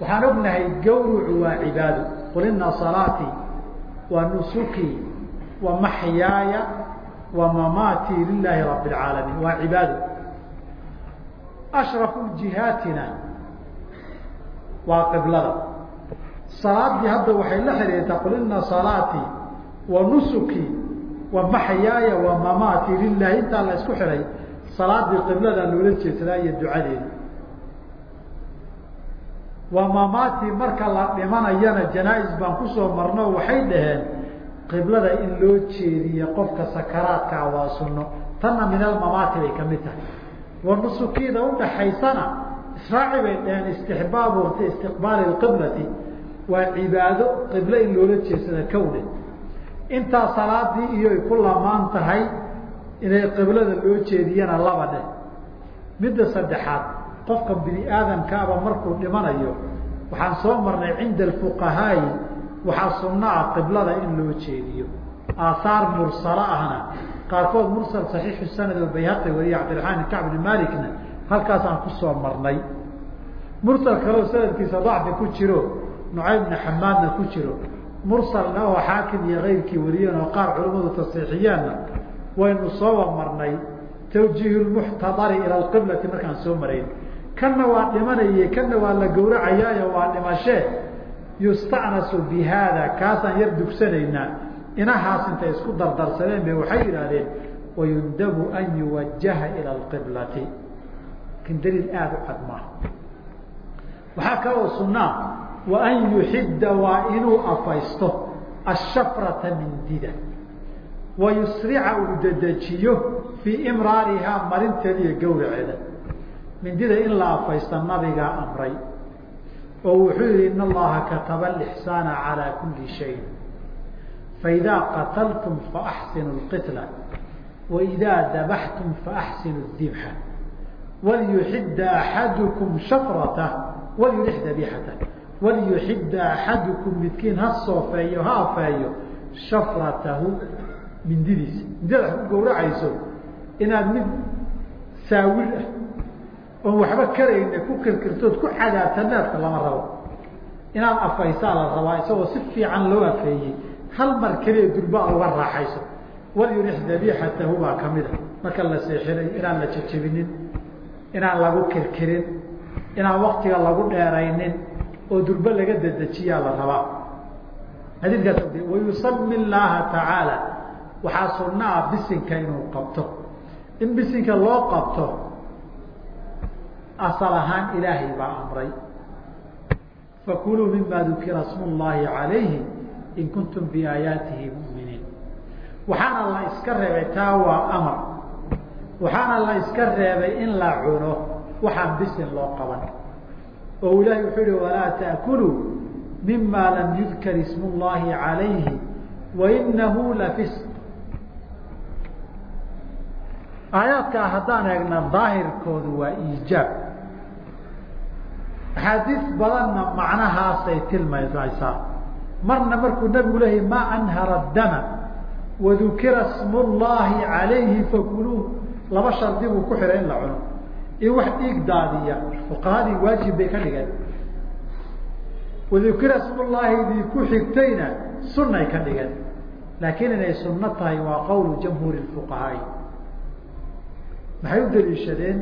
waxaan ognahay gawrucu waa cibaado qul ina salaatii wa nusukii wa maxyaaya wa mamaatii lilaahi rabi اlcaalamiin waa cibaado ashrafu jihaatina waa qiblada. Salaadii hadda waxay la xiriirtaa qul ina salaatii wa nusukii wa maxyaaya wa mamaatii lilahi intaa la isku xihay salaadii qiblada loola jeedsadaa iyo ducadeeda wa mamaatii marka la dhimanayana janaa-is baan ku soo marno waxay dhaheen qiblada in loo jeediye qofka sakaraadkaa waa sunno. Tanna min almamaati bay ka mid tahay. Wa nusukiida udhaxaysana israaci bay dhaheen istixbaabu istiqbaali qiblati waa cibaado qiblo in loola jeedsada kowne intaa salaadii iyo ku lamaan tahay inay qiblada loo jeediyana laba dheh. Midda saddexaad qofka bini aadamkaaba markuu dhimanayo waxaan soo marnay cinda alfuqahaa'i waxaa sunnaah qiblada in loo jeediyo. Aahaar mursalo ahna qaarkood mursal saxiixu sanad oo bayhaqi wariye cabdiraxmaan ibn kacb bni malikna halkaasaan ku soo marnay. Mursal kaleo sanadkiisa dacfi ku jiro nucayb bni xamaadna ku jiro. Mursalna oo xaakim iyo keyrkii wariyeen oo qaar culimmadu tasiixiyeenna waynu sooba marnay tawjiihu lmuxtadari ila alqiblati markaan soo marayn kanna waa dhimanaye kanna waa la gowracayaayo waa dhimashee yustacnasu bi haada kaasaan yar dugsanaynaa. Inahaas intay isku dardarsadeen bay waxay yidhaahdeen wayundabu an yuwajaha ila alqiblati. Lakin daliil aada u cad maaha. Waxaa kaloo sunnaa wa an yuxidda waa inuu afaysto ashafrata mindida wa yusrica uu dedejiyo fii imraarihaa marinteeda iyo gowraceeda mindida in la afaysta nabigaa amray oo wuxuu yihi in allaha kataba alixsaana calaa kuli shay faidaa qataltum faaxsinu lqitla waidaa dabaxtum faaxsinu dibxa walyuxidda axadukum shafratah walyurix dabiixatah walyuxidda axadukum midkiin ha soofeeyo ha afeeyo shafratahu mindidiisa. Mindida gowracayso inaad mid saawil ah oon waxba karayna ku kirkirtood ku cadaabta neefka lama rabo. Inaad afaysaa la rabaa isagoo si fiican loo afeeyey hal mar keliya durba uga raaxayso. Walyurix dabiixatahu baa kamida marka la seexinayo inaan la jejebinin inaan lagu kirkirin inaan waktiga lagu dheeraynin oo durbe laga dedejiyaa la rabaa. Xadiikaas wayusami llaaha tacaala. Waxaa sunaa bisinka inuu qabto. In bisinka loo qabto asal ahaan ilaahay baa amray. Fakuluu mima dukira smu llahi calayhi in kuntum biaayaatihi muminiin. Waxaana la iska reebay taa waa amar. Waxaana la iska reebay in la cuno waxaan bisin loo qaban. Oo ilahay wuxuu yihi walaa taakuluu mima lam yudkar ismu llahi calayhi wainahu lafisq aayaadkaa haddaan eegna daahirkoodu waa iijaab axaadiis badanna macnahaasay tilmaymaysaa marna markuu nabigu leeyahy maa anhara dama wadukira smu llahi calayhi fakuluuh laba shardi buu ku xihay in la cuno. In wax dhiig daadiya fuqahadii waajib bay ka dhigeen. Wadukira smullaahidii ku xigtayna sunay ka dhigeen. Laakiin inay sunno tahay waa qowlu jamhuuri fuqahaai. Maxay u daliishadeen?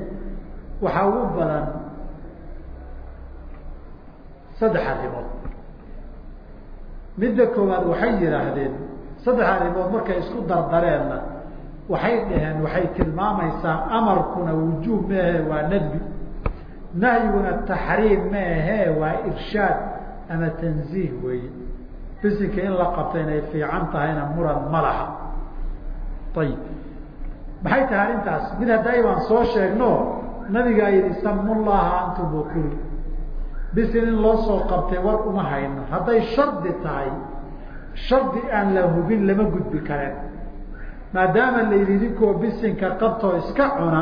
Waxaa ugu badan saddex arrimood. Midda koowaad waxay yidhaahdeen saddex arrimood markay isku dardareenna waxay dhaheen waxay tilmaamaysaa amarkuna wujuub maahe waa nadbi. Nahyiguna taxriim maahe waa irshaad ama tanziih weeye. Bisinka in la qabta inay fiican tahayna muran malaha ayib maxay tahay arrintaas? Mid hadday baan soo sheegno nabigaa yihi samullaha antum wakulu bisin in loo soo qabtay war uma hayno hadday shardi tahay shardi aan la hubin lama gudbi kareen maadaama la yidhi idinkoo bisinka qabtoo iska cuna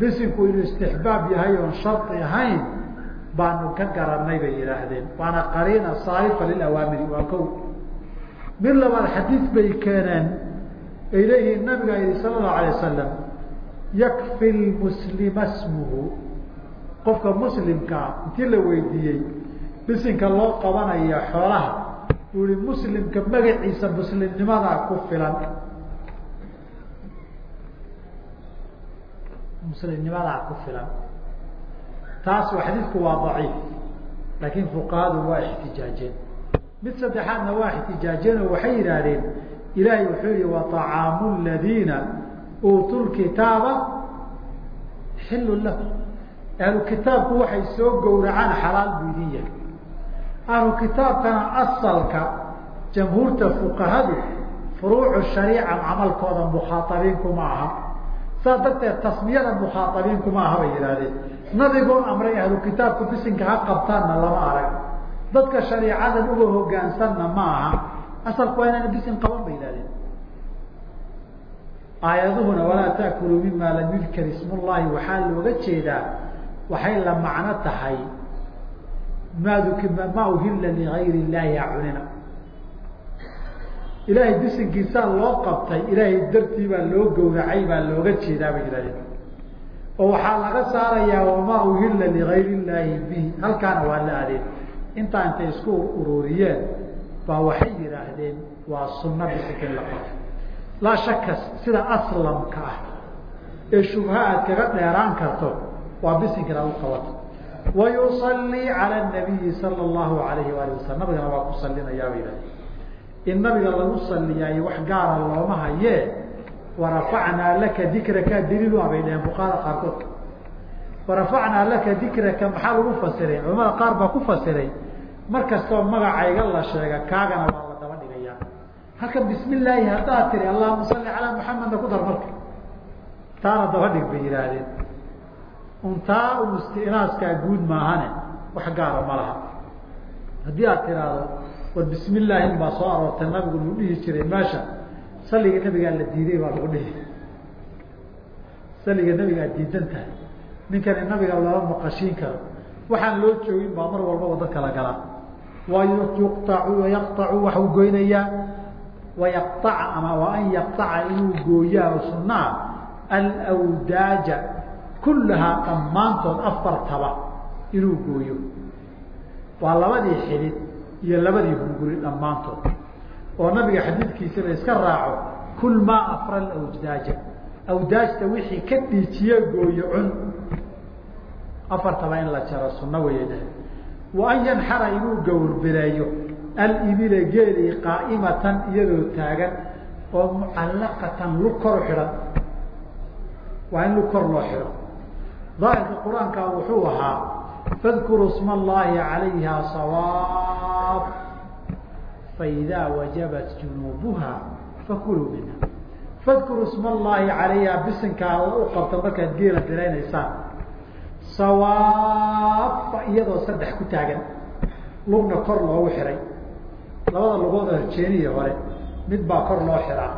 bisinku inuu istixbaab yahay oon shardi ahayn baanu ka garanay bay yidhaahdeen. Waana qariina saarifa lilawaamiri waa kow. Mid labaad xadiid bay keeneen ay leeyihiin nabigaa yihi sala allahu alay wasalam yakfi lmuslima smuhu qofka muslimkaa intii la weydiiyey bisinka loo qabanaya xoolaha uu yihi muslimka magaciisa muslimnimadaa ku filan. Muslimnimadaa ku filan. Taas xadiidku waa daciif laakiin fuqahadu waa ixtijaajeen. Mid saddexaadna waa ixtijaajeen oo waxay yidhaahdeen ilaahay wuxuu yihi waطacaamu ladiina uutuu lkitaaba xilun lahu ahlu kitaabku waxay soo gowracaan xalaal buu idin yahay ahlu kitaabkana asalka jamhuurta fuqahadu furuucu shariica camalkooda mukhaaabiinkuma aha. Saas darteed tasmiyada mukhaaabiinkuma aha bay yidhahdeen nabigoo amray ahlu kitaabku bisinka ha qabtaanna lama arag. Dadka shariicadan uga hogaansanna ma aha. Asalku waa inaan bisin qaban bay yihahdeen aayaduhuna walaa taakuluu mima lam yudkar ismullahi waxaa looga jeedaa waxay la macno tahay maa maa uhilla ligayr illahi acunina ilaahay bisinkiisaa loo qabtay ilaahay dartii baa loo gowracay baa looga jeedaa bay yihahdeen oo waxaa laga saarayaa wamaa uhilla ligayr illaahi bihi. Halkaana waa la adeen intaa intay isku ururiyeen baa waxay yidhaahdeen waa sunna bisinka in la qabto. Laa shaka sida aslamka ah ee shubha aad kaga dheeraan karto waa bisinka inaad u qabato wayusallii cala nabiyi sala allahu alayhi waali wasalam nabigana waa ku salinayaa bay yihahdeen in nabiga lagu saliyaayo wax gaara looma hayee warafacnaa laka dikraka daliil u abay dheheen fuqahada qaarkood. Warafacnaa laka dikraka maxaa lagu fasiray? Culamada qaar baa ku fasiray mar kastoo magacayga la sheega kaagana waa la daba dhigayaa. Halka bismi haddaad tiri allahuma salli calaa muxamedna ku dar marka. Taana daba dhig bay yihaahdeen untaa u istinaaskaa guud maahane wax gaara ma laha. Haddii aad tiraahdo war bismi illaahi in baa soo aroortay nabigu nu dhihi jiray meesha saliga nabigaa la diiday baa lagu dhihi. Saliga nabigaa diidan tahay. Ninkani nabiga lala maqashiin karo. Waxaan loo joogin baa mar walbaba dadka la galaa waa yuqtacu wayaqtacu waxuu goynayaa wayaqtaca ama waa an yaqtaca inuu gooyaa oo sunaa alwdaaja kullahaa dhammaantood afartaba inuu gooyo. Waa labadii xidid iyo labadii hunguri dhammaantood. Oo nabiga xadiidkiisaba iska raaco kul maa afra awdaaja awdaajta wixii ka dhiijiye gooyo cun. Afartaba in la jaro sunno weeye wa an yanxara inuu gawrbireeyo alibila geelii qaa'imatan iyadoo taagan oo mucallaqatan lug kor xidhan waa in lug kor loo xidho daahirka qur'aanka wuxuu ahaa fadkuruu sma allahi calayha sawaab. Faidaa wajabat junuubuha fakuluu minha. Fadkuruu sma allahi calayha bisinkaa u qabta markaad geela biraynaysaan sawaafa iyadoo saddex ku taagan. Lugna kor loogu xihay labada lugood oo jeeniya hore mid baa kor loo xihaa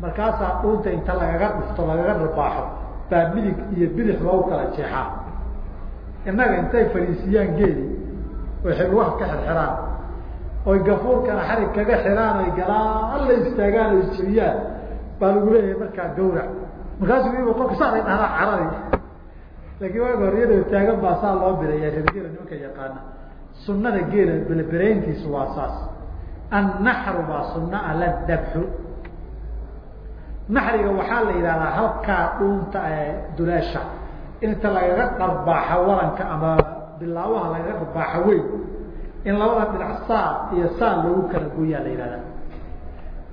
markaasaa dhuunta inta lagaga dhufto lagaga rabaaxo baa midig iyo bidix loogu kala jeexaa. Innaga intay fariisiyaan geeli oy xilwaha ka xirxiraan. Oy gafuurkana xarig kaga xiraan oy galaan la istaagaan o isjebiyaan baa lagu leeyahay markaa gawrac. Markaasuu ibu qofka saaray dhahdaa caradi. Laakiin waaga hor iyadoo taagan baa saa loo biraya reergeela nimanka yaqaana. Sunada geela belberayntiisu waa saas. Annaxru baa sunna a la dabxu naxriga waxaa la yidhahdaa halkaa dhuunta ee duleesha. Inta lagaga dharbaaxa waranka ama bilaabaha lagaga dharbaaxa weyn in labada dhinac saa iyo saa loogu kala gooyaa la yidhahdaa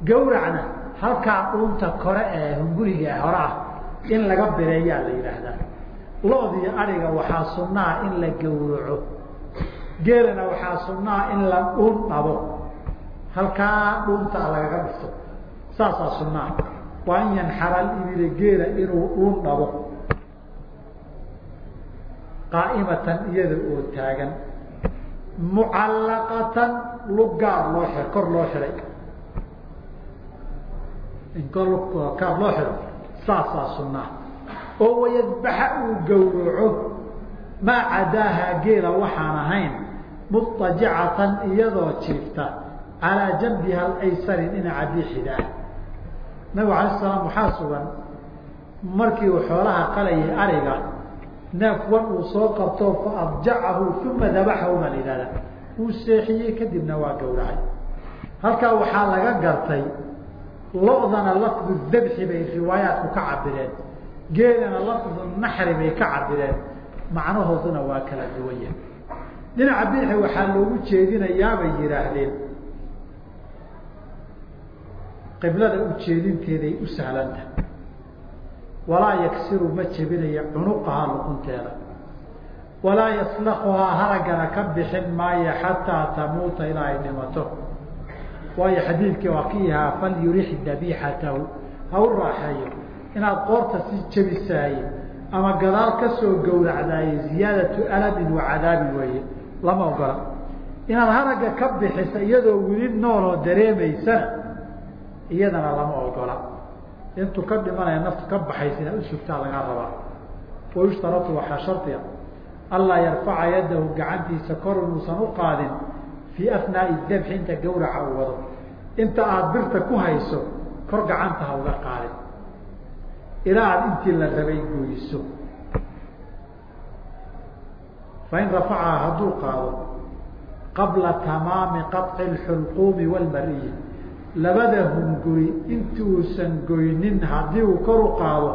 gawracna halkaa dhuunta kore ee hunguriga hore ah in laga bireeyaa la yidhaahdaa. Lood iyo ariga waxaa sunnaha in la gawraco geelana waxaa sunnaha in la dhuun dhabo. Halkaa dhuunta lagaga dhufto saasaa sunnaha waa an yanxara libila geela inuu dhuun dhabo. Qaa'imatan iyada oo taagan. Mucallaqatan lug gaar loo xir kor loo xihay in kor loo xidho saasaa sunnaha oo wayadbaxa uu gawraco maa cadaaha geela waxaan ahayn mutajicatan iyadoo jiifta. Calaa janbiha alaysari dhinaca diixida nabigu alay salaam waxaa sugan markii uu xoolaha qalayay ariga neef wan uu soo qabto fa abjacahu uma dabaxahu baa la yihahdaa wuu seexiyey kadibna waa gawracay halkaa waxaa laga gartay lodana lafdu dabxi bay riwaayaatku ka cabireen geelana lafdu naxri bay ka cabireen macnahooduna waa kala duwanya dhinaca bidixi waxaa loogu jeedinayaabay yidhaahdeen qiblada ujeedinteeday u sahlanta walaa yaksiru ma jebinayo cunuqahaa luqunteeda walaa yaslaquhaa haraggana ka bixin maayo xataa tamuuta ilaa ay dhimato. Waayo xadiidkii waa ki ahaa falyurix dabiixatahu. Ha u raaxeeyo. Inaad qoorta si jebisaaye ama gadaal ka soo gowracdaaye ziyaadatu alamin wa cadaabin weeye. Lama ogola. Inaad haragga ka bixisa iyadoo weli nooloo dareemaysana iyadana lama ogola intuu ka dhimanaya naftu ka baxaysa inaad usugtaa lagaa rabaa wayushtaratu waxaa shardiga allaa yarfaca yadahu gacantiisa kor inuusan u qaadin fii afnaai dabxi inta gawraca uu wado inta aada birta ku hayso kor gacanta ha uga qaadin ilaa aada intii la rabay gooyiso fain rafacaha hadduu qaado qabla tamaami qaطci اxulquumi wاlmariyi labada hunguri intuusan goynin haddii uu kor u qaado.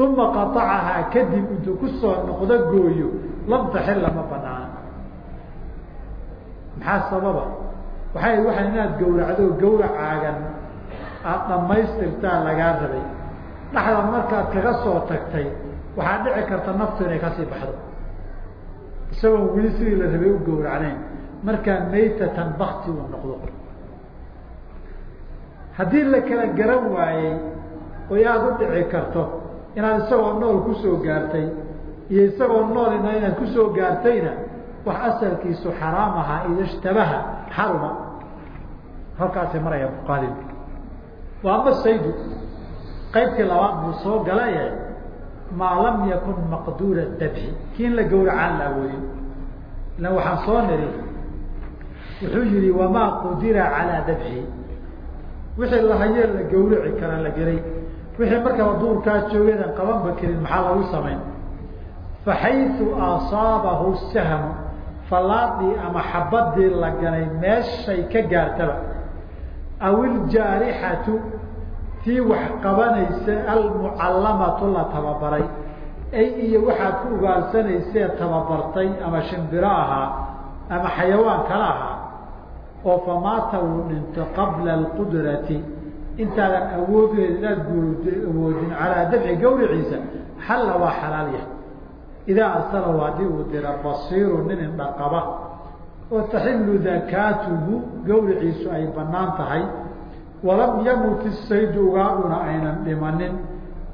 Uma qaطacahaa kadib intuu ku soo noqdo gooyo lam taxil lama banaana maxaa sababa? Waxay waxaa inaad gawracdo gawracaagan aada dhammaystirtaa lagaa rabay. Dhexda markaad kaga soo tagtay waxaa dhici karta naftu inay ka sii baxdo. Isagoon weli sidii la rabay u gawracnayn markaa maytatan bakti uu noqdo haddii la kala garan waayey oy aada u dhici karto inaad isagoo nool ku soo gaartay iyo isagoo noolina inaad ku soo gaartayna wax asalkiisu xaraam ahaa ida ishtabaha xaruma. Halkaasay maraya muqaadim wa ama qaybtii labaad buu soo galaye maa lam yakun maqduura dabxi kii la gawracaan la awoodin ilan waxaan soo niri. Wuxuu yihi wamaa qudira calaa dabxi wixii lahayee la gawrici kara la gelay. Wixii markaba duurkaa joogeedan qabanba karin maxaa lagu samayn? Faxaytu asaabahu sahmu fallaadii ama xabadii la ganay meeshay ka gaartaba. Aw iljaarixatu tii wax qabanaysa almucallamatu la tababaray ay iyo waxaad ku ugaarhsanaysee tababartay ama shimbiro ahaa ama xayawaan kala ahaa oo famaata uu dhinto qabla alqudrati. Intaadan awooddeed inaad awoodin calaa dabci gawriciisa xalla waa xalaal yahay. Idaa arsalahu haddii uu dira basiiru nin indhaqaba oo taxilu dakaatuhu gawriciisu ay bannaan tahay. Walam yamut isaydu ugaadhuna aynan dhimanin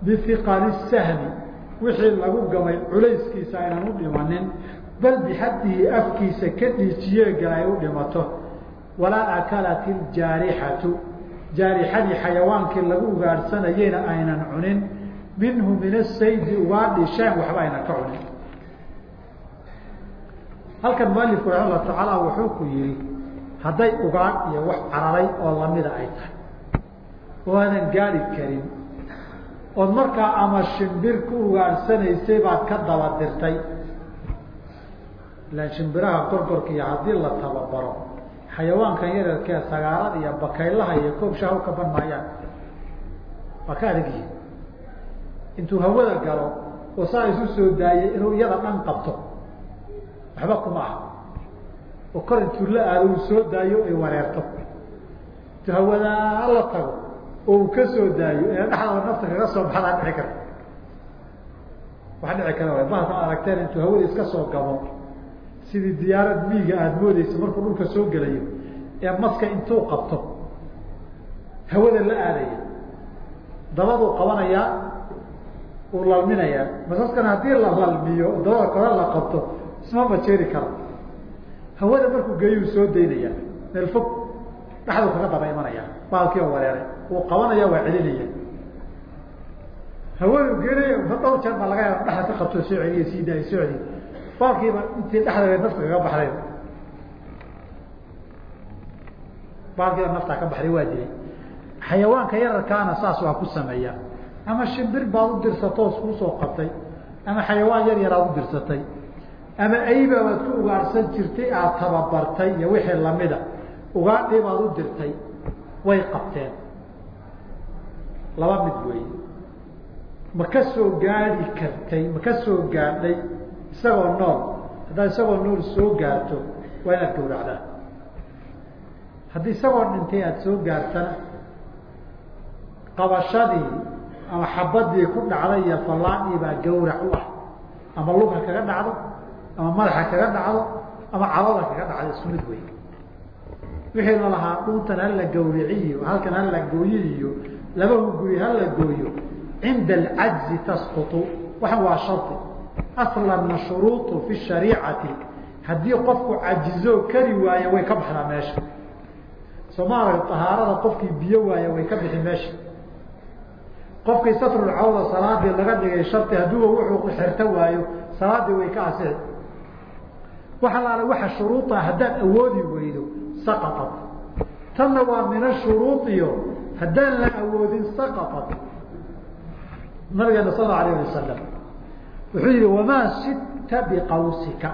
bihiqali sahmi wixii lagu gamay culayskiisa aynan u dhimanin bal bixaddihi afkiisa ka dhiijiyeegal ay u dhimato walaa akalat iljaarixatu jaarixadii xayawaankii lagu ugaadhsanayeyna aynan cunin. Minhu min asaydi ugaadhi shaan waxba aynan ka cunin. Halkan mualifku raxima llahu tacaala wuxuu ku yihi hadday ugaadh iyo wax cararay oo lamida ay tahay. Oo aadan gaari karin. Ood markaa ama shimbir ku ugaadhsanaysay baad ka daba dirtay ilaan shimbiraha gorgorka iyo haddii la tababaro xayawaankan yararkee sagaarada iyo bakaylaha iyo koob shaah u kaban maayaan waa ka adag yihiin intuu hawada galo oo saa isu soo daayay inuu iyada dhan qabto waxba kuma aha. Oo kor intuu la aado uu soo daayo ay wareerto. Intuu hawadaa la tago oo uu ka soo daayo ee dhexdaba nafta kaga soo baxdaa dhici karta wax dhici kara way bahalka aragteen intuu hawada iska soo gabo sidii diyaarad miiga aada moodeysa markuu dhulka soo gelayo ee maska intuu qabto hawada la aadaya dabaduu qabanayaa uu lalminayaa. Masaskana haddii la lalmiyo dabada kore la qabto isma majeeri karo. Hawada markuu geeyuu soo daynaya meel fog dhexduu kaga daba imanaya baalkii oo wareeray wuu qabanaya waa celinaya. Hawadu geenaya dhowr jeer baa laga yaaba dhexda ka qabto soo celiya sii daaya soo celiya baalkiiba intii dhexdeeda nafta kaga baxday. Baalkiiba naftaa ka baxday waa dilay xayawaanka yararkaana saas waa ku sameeyaa ama shimbir baad u dirsatoo kuu soo qabtay. Ama xayawaan yar yaraad u dirsatay. Ama ayba waad ku ugaadhsan jirtay aada tababartay iyo wixii lamida ugaadhii baad u dirtay way qabteen. Laba mid weeye. Ma ka soo gaadi kartay ma ka soo gaadhay isagoo nool. Haddaad isagoo nool soo gaarto waa inaad gawracdaa haddii isagoo dhintay aada soo gaartana qabashadii ama xabadii ku dhacday iyo fallaadii baa gawrac u ah. Ama lugha kaga dhacdo ama madaxa kaga dhacdo ama calada kaga dhacdo isku mid wey wixii la lahaa dhuntan hala gawriciyo halkan hala gooyo iyo laba hunguri hala gooyo. Cinda alcajzi tasqutu waxan waa shari aslanna shuruuطu fi shariicati haddii qofku cajizoo kari waayo way ka baxdaa meesha soomaalia ahaarada qofkii biyo waayo way ka bixi meesha qofkii satrulcawda salaadii laga dhigay sharti hadduuba wuxuu xerto waayo salaadii way ka asixi waxa laala waxa shuruuda haddaad awoodi weydo saqaat tanna waa min ashuruuiyo haddaan la awoodin saqaat nabigeena sal la alayh wasalam wuxuu yihi wamaa sita biqawsika.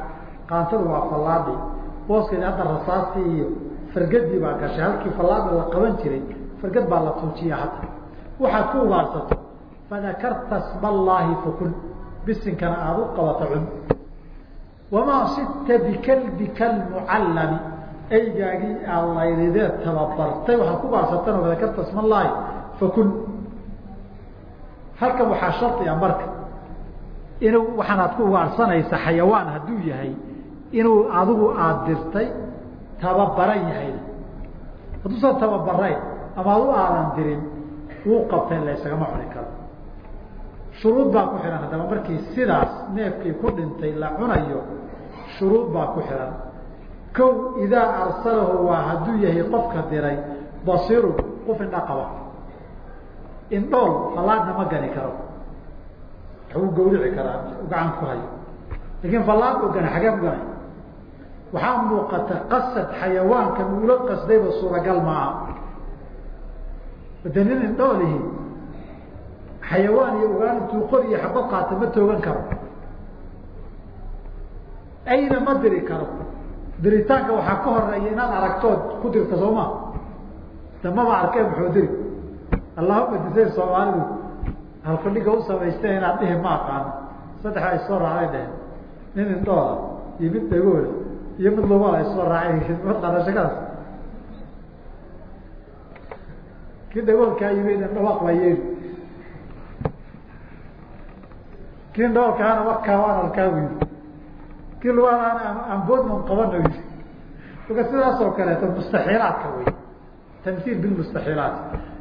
Qaantada waa fallaadii booskeedi hadda rasaastii iyo fargadii baa gashay. Halkii fallaada la qaban jiray fargad baa la tuujiya hadda. Waxaad ku ugaarsato fadakarta sma allaahi fakul bisinkana aada u qabato cun. Wamaa sita bikalbika almucallami. Eygaagii aad laylideed tababartay waxaad ku ugaarsatana fadakarta sma allaahi fakul halkan waxaa shardiga marka inuu waxaanaad ku ugaarsanaysa xayawaan hadduu yahay inuu adigu aada dirtay tababaran yahay. Hadduusan tababarayn ama adu aadan dirin wuu qabtay laysagama cuni karo. Shuruud baa ku xihan haddaba. Markii sidaas neefkii ku dhintay la cunayo shuruud baa ku xihan kow idaa arsalahu waa hadduu yahay qofka diray basiirun qof indha qaba. Indhool fallaadna ma gani karo waxbuu gawrici karaa gacan ku hayo laakiin fallaad oo gana xagee ku ganay waxaa muuqata qasad xayawaankan uula qasdayba suuragal maaha de nin indhoolihi xayawaan iyo ugaan intuu qor iyo xabad qaata ma toogan karo. Ayna ma diri karo. Diritaanka waxaa ka horreeya inaad aragtood ku dirta soo ma? Damaba arkeen muxuu diri. Allahuma disay soomaalidu halfadhiga u samaystee inaad dhihi ma aqaano saddexa ay soo raacday dheheen nin indhoola iyo mid dhagoola iyo mid lubala ay soo raacay ma qadashakaas kii dhagoolkaa yimid dhawaaq baa yeeli kii dhagoolkaana wakaa waan arkaa bu yii kii lugaana amboodman qabana yii marka sidaas oo kaleeto mustaxiilaadka wey tamhiil bilmustaxiilaat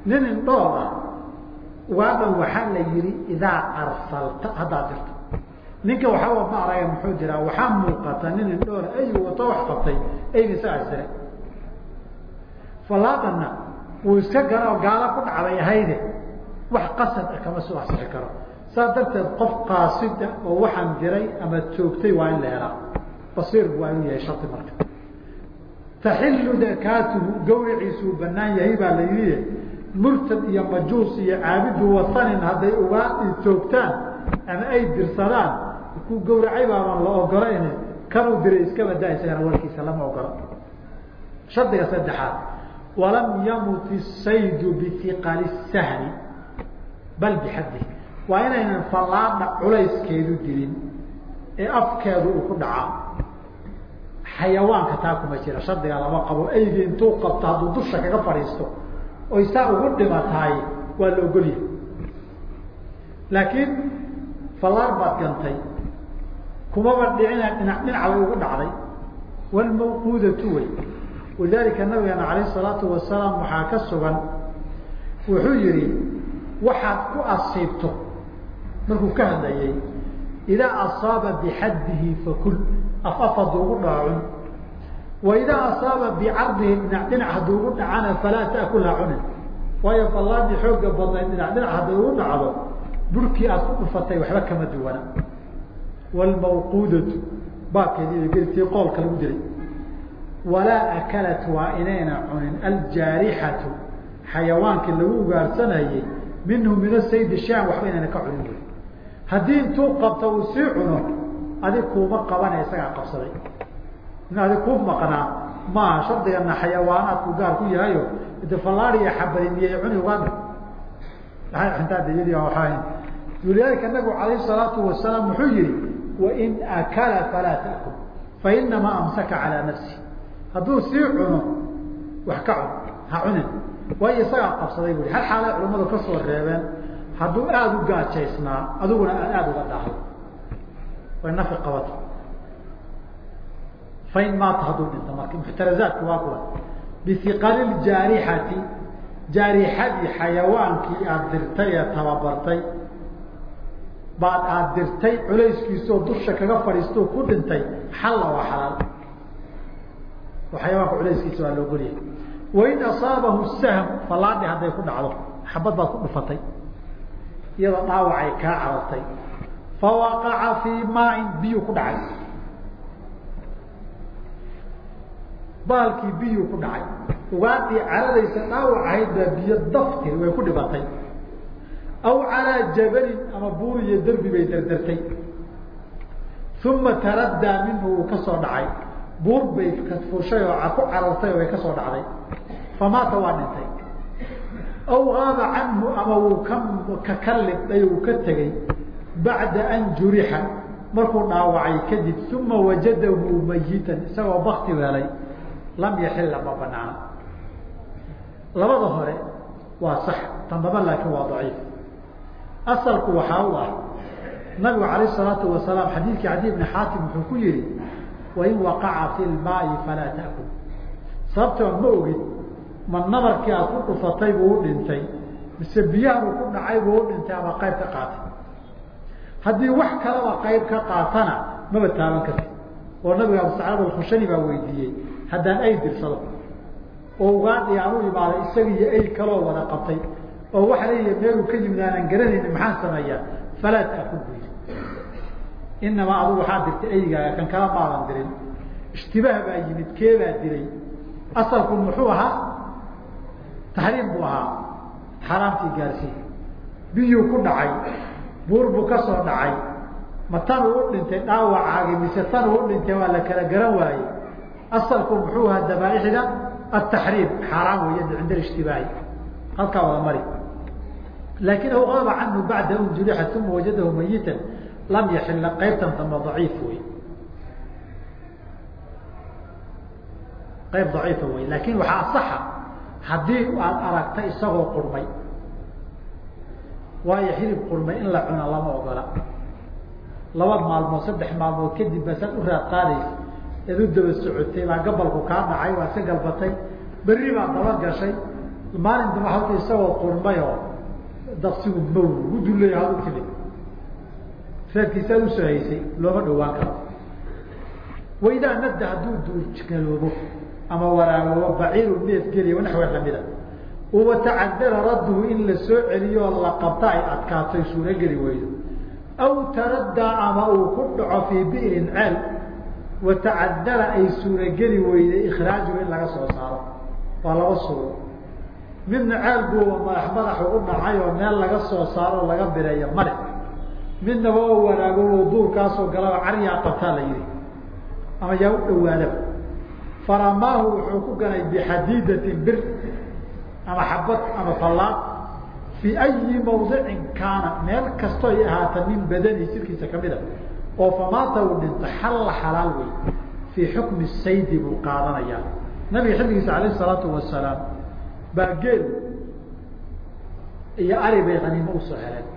nin indhool ah ugaadhan waxaa la yihi idaa arsalta haddaad dirto. Ninka waxaaba ma araga muxuu jiraa waxaa muuqata nin indhool ay wato wax qabtay ayna isagaa sire falaadana wuu iska gana oo gaala ku dhacday ahayde wax qasad ah kama soo asixi karo. Saas darteed qof qaasida oo waxaan diray ama joogtay waa in la helaa. Waa inuu yahay shardi marka. Taxilu dakaatuhu gawriciisuu banaan yahay baa la yidhi murtad iyo majuus iyo caabidu watanin hadday ugaai joogtaan ama ay dirsadaan ku gawracay baabaan la ogolayne kanuu diray iska badaa isagana warkiisa lama ogola shardiga saddexaad walam yamut isaydu biiqali sahmi bal bixaddihi waa inaynan fallaadha culayskeedu dilin ee afkeedu uu ku dhacaa xayawaanka taa kuma jira. Shardiga lama qabo. Eygi intuu qabto hadduu dusha kaga fadhiisto oy saa ugu dhimatahay waa la ogolyahay. Laakiin fallaar baad gantay. Kumaba dhicina dhinac dhinacbay ugu dhacday. Walmawquudatu wey walidaalika nabigeena calayh isalaatu wasalaam waxaa ka sugan wuxuu yihi waxaad ku asiibto. Markuu ka hadlayay idaa asaaba bixaddihi fakul. Af af ugu dhaacun wa idaa asaaba bicardihi dhinac dhinac hadduu ugu dhacana falaa ta'kulha cunin. Waayo fallaadii xooga badnayd dhinac dhinac hadday ugu dhacdo burkii aad ku dhufatay waxba kama duwana. Wlmawquudatu baabkeedi geltii qoolka lagu dilay. Walaa akalat waa inayna cunin. Aljaarixatu xayawaankii lagu ugaarsanayey minhu min asaydi shaan waxba inayna ka cunin. Haddii intuu qabta uu sii cuno adig kuuma qabana isagaa qabsaday in adig ku maqnaa maaha shardigana xayawaanaadku gaar ku yahayo de fallaadi iyo xabadi miyay cuni ugaadha walidaalika nabigu calayhi salaatu wasalaam wuxuu yihi wain akala falaa taأkul fainamaa amsaka calىa nafsi. Hadduu sii cuno wax ka cun ha cunin. Waayo isagaa qabsaday bui hal xaalay culamadu ka soo reebeen hadduu aada u gaajaysnaa adiguna aad aada uga dhaahdo way nafi qabato fain maata hadduu dhinto marka muxtarazaadku waa kuwa biiqali jaarixati jaarixadii xayawaankii aada dirtay ee tababartay baad aada dirtay culayskiisoo dusha kaga fadhiistoo ku dhintay xalla waa xalaal xayawaanka culayskiisa waa loogolyahay wain asaabahu sahm fallaadhi hadday ku dhacdo xabad baad ku dhufatay iyadoo dhaawacay kaa carartay fawaqaca fii maain biyu ku dhacay baalkii biyuu ku dhacay. Ugaadhii caradaysa dhaawac ahayd baa biyo daftir way ku dhibatay. Aw calaa jabalin ama buur iyo derbi bay derdertay uma taraddaa minhu uu ka soo dhacay. Buur bay fushay oo ku carartay way ka soo dhacday. Famaata waa dhintay. Aw gaaba canhu ama wuu ka kaka libdhay uu ka tegey. Bacda an jurixa markuu dhaawacay kadib uma wajadahu mayitan isagoo bakti weelay lam yaxila ma banaana labada hore waa sax tanbaba laakiin waa daciif. Asalku waxaa u ah nabigu calayh salaatu wasalaam xadiidkii cadi bni xaatim wuxuu ku yihi wain waqaca fi lmaai falaa taakul sababtoo ma ogid ma nabarkii aad ku dhufatay buu u dhintay mise biyahanuu ku dhacay buu u dhintay ama qayb ka qaatay? Haddii wax kalaba qayb ka qaatana maba taaban karti oo nabiga abusacad alkhushani baa weydiiyey haddaan ay dirsado. Oo ugaadhi aan u isaga iyo ay kaloo wada qabtay. Oo waxa leeyahay meeluu ka yimid aanan garanayni maxaan sameeyaa falaa taakul bu yidhi. Inamaa adugu waxaa dirtay eygaaga kan kala maadan dirin. Ishtibaah baa yimid keebaa dilay? Asalku muxuu ahaa? Taxriim buu ahaa. Xaaraamtii gaarsiin biyuu ku dhacay. Buur buu ka soo dhacay. Ma tan uu u dhintay dhaawacaagi mise tan uu u dhintay waa la kala garan waaye asalku muxuu ahaa dabaaixda ataxriim xaaraam weya cinda ishtibaahi halkaa wada mari. Laakin aw qaaba canhu bacda un jurixa uma wajadahu mayitan lam yaxila qaybtan dambe daciif wey qayb daciifa wey laakin waxaa asaxa haddii aad aragta isagoo qurmay waayo hilib qurmay in la cuna lama ogola. Laba maalmood saddex maalmood kadib ba saad u raad qaadaysa eed u daba socotay baa gabalku kaa dhacay waa iska galbatay berri baa daba gashay maalin daba halka isagoo qurmay oo daqsigu maw ugu dullay hadu timid. Raadkiisa ad u soo haysay looma dhawaan karo. Waidaa nadda hadduu duurgaloobo ama waraaboobo baciiru neef geliya wanaxwa lamida watacadara radduhu in la soo celiyo oo la qabta ay adkaato ay suurogeli weydo. Aw taraddaa ama uu ku dhaco fii bi'rin ceel watacadara ay suurogeli weyday ikhraajuhu in laga soo saaro. Waa laba suuro. Midna ceel buuba madax madaxu u dhacay oo meel laga soo saaro laga bireeyo male midnaba oo wanaago oo duurkaasoo galaba caryaa qabtaa la yihi ama yaa u dhawaadaba faramaahu wuxuu ku ganay bixadiidatin bir ama xabad ama fallaad. Fii ayi mawdicin kaana meel kastoo ay ahaata min badani jirkiisa kamida oo famaata uu dhinto xalla xalaal wey fii xukmi saydi buu qaadanayaa nabiga xilligiisa alayh salaatu wasalaam baa geel iyo ari bay haniimo u soo heleen.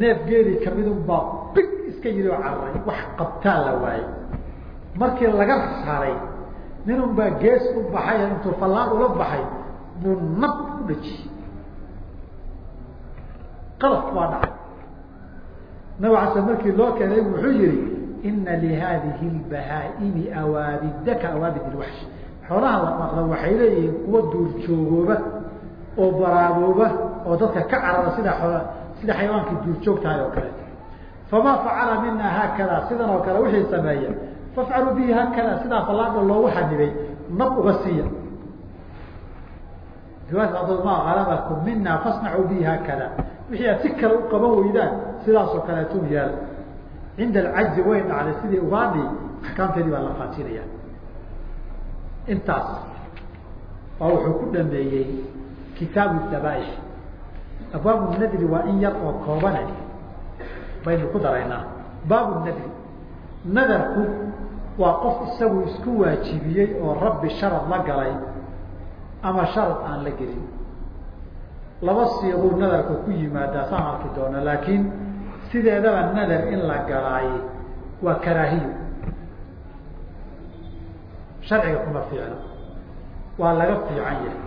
Neef geeli kamidun baa big iska yiri oo cararay wax qabtaa la waayey markii laga saaray ninun baa gees u baxay intuu fallaad ula baxay buu nab ku dhajiyey qalaf baa dhacay nabig casal markii loo keenay wuxuu yihi ina lihadihi lbahaa'imi awaabida ka awaabid xoolaha la dhaqda waxay leeyihiin kuwa duurjoogooba oo baraagooba oo dadka ka carara sida sida xayawaankii duurjoogtahay oo kale. Famaa facala mina haakada sidan oo kale wixii sameeya fafcaluu bihi haakada sidaa fallaada loogu xanibay nab uga siiya. Ma alabakum mina fasnacuu bihi haakada. Wixii aad si kale u qaban weydaan sidaasoo kaleetun yaal cinda alcajzi way dhacday sidii ugaadhi axkaamteedii baa la faajinaya intaas waa wuxuu ku dhameeyey kitaabu dabaaix abwaabu nadri waa in yar oo koobane baynu ku daraynaa. Baabu nadri nadarku waa qof isagu isku waajibiyey oo rabbi sharad la galay ama sharad aan la gelin. Laba siibuu nadarku ku yimaadaa saan arki doona laakiin sideedaba nadar in la galaaye waa karaahiyo sharciga kuma fiicno. Waa laga fiican yahay.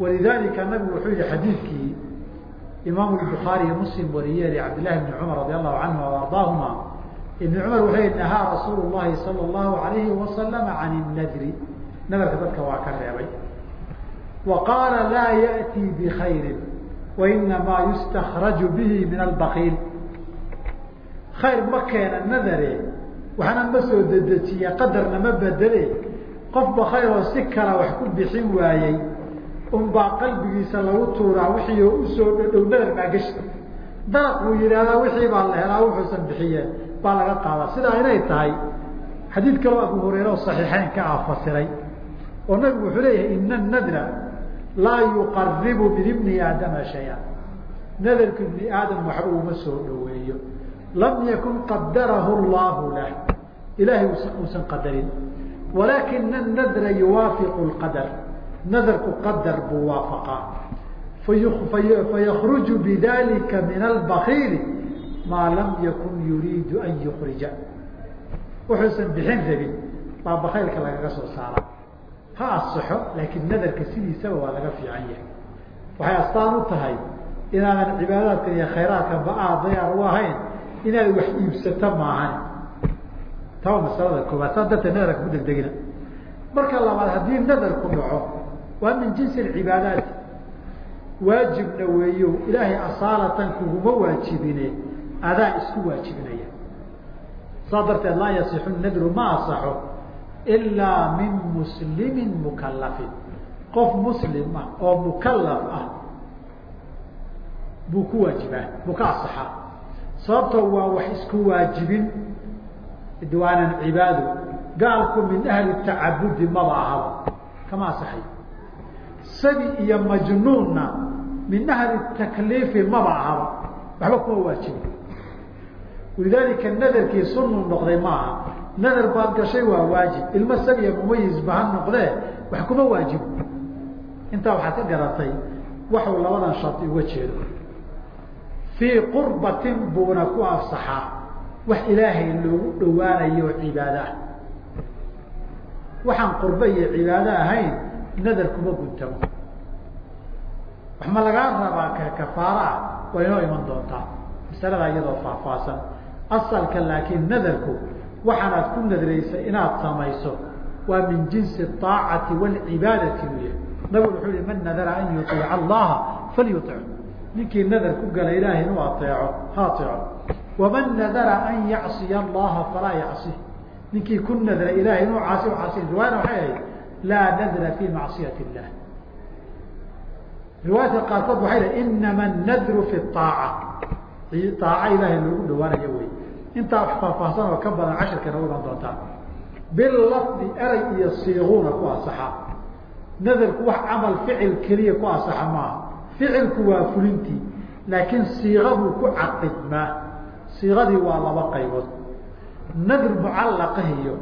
Walidaalika nabigu wuxuu yihi xadiidkii imaamu bukhaari iyo muslim wariyeen cabdillahi bni cumar radi allahu canhu o ardaahuma ibni cumar wuxuu nahaa rasuulu llahi sala allahu alayhi wasalama can nadri nadarka dadka waa ka reebay. Wa qaala laa ya'tii bikayrin wainamaa yustakraju bihi min albakiil khayr ma keena nadare waxna ma soo dedejiye qadarna ma bedele. Qofba khayr oo si kala wax ku bixin waayey unbaa qalbigiisa lagu tuuraa wixii oo u soo dhadhow nadar maagashi daraq buu yidhahdaa wixii baa la helaa wuxuusan bixiyeen baa laga qaadaa. Sidaa inay tahay xadiid kaloo abu hureyre oo saxiixeyn ka ah fasiray oo nabigu wuxuu leeyahay ina nadra laa yuqaribu min ibni aadama shaya nadarku ibni aadam waxba uma soo dhoweeyo lam yakun qadarahu llahu lah ilahay uusan qadarin walaakina nadra yuwaafiqu lqadar nadarku qadar buu waafaqaa fayakruju bidalika min albakiili maa lam yakun yuriidu an yukrija wuxuusan bixin rabin baa bakaylka lagaga soo saara ha asaxo laakiin nadarka sidiisaba waa laga fiican yahay waxay astaan u tahay inaadan cibaadaadkan iyo khayraadkan ba'aa dayaar u ahayn inaad wax iibsato maahan taba masalada koobaad saa darteed nadarka ku degdegina. Marka labaad haddii nadarku dhaco waa min jinsi cibaadaati waajibna weeyo ilaahay asaalatan kuguma waajibine adaa isku waajibinaya. Saa darteed laa yasixu nadru ma asaxo ilaa min muslimin mukalafin qof muslim ah oo mukalaf ah buu ku waajibaa buu ka asaxaa sababtoo waa wax isku waajibin diwaanan cibaado gaalku min ahli tacabudi maba ahaba kama asaxayo sabi iyo majnuunna min ahli takliifi maba ahaba waxba kuma waajibin. Walidaalika nadarkii sunu noqday maaha nadar baad gashay waa waajib. Ilmo sabiya mumayizba ha noqdee wax kuma waajibo intaa waxaad ka garatay waxuu labadan shardi uga jeedo fii qurbatin buuna ku afsaxaa wax ilaahay loogu dhowaanayo oo cibaado ah waxaan qurbe iyo cibaado ahayn nadar kuma guntamo. Wax ma lagaa rabaa ka kafaaro ah waa inoo iman doontaa. Masalada iyadoo faahfaahsan. Asalka laakiin nadarku waxaanaad ku nadraysay inaad samayso waa min jinsi aacati wاlcibaadati u yahay nabigu wuxuu yihi man nadara an yuiica allaha falyuic ninkii nadar ku gala ilaahay inuu aeeco ha aeeco waman nadara an yacصiya allaha falaa yacصih ninkii ku nadra ilahay inuu caasi caasi. Riwaayana waxay ahayd laa nadra fi macsiyat illah riwaayadka qaarkood waxay dhahay inama nadru fi aaca aaca ilaahay loogu dhawaanayo wey intaa faahfaahsan oo ka badan cashirkeena u iman doontaa bilafdi erey iyo siiguuna ku asaxa nadarku wax camal ficil keliya ku asaxa maaha ficilku waa fulintii laakiin siiqaduu ku caqidmaa siiqadii waa laba qaybood. Nadr mucallaqah iyo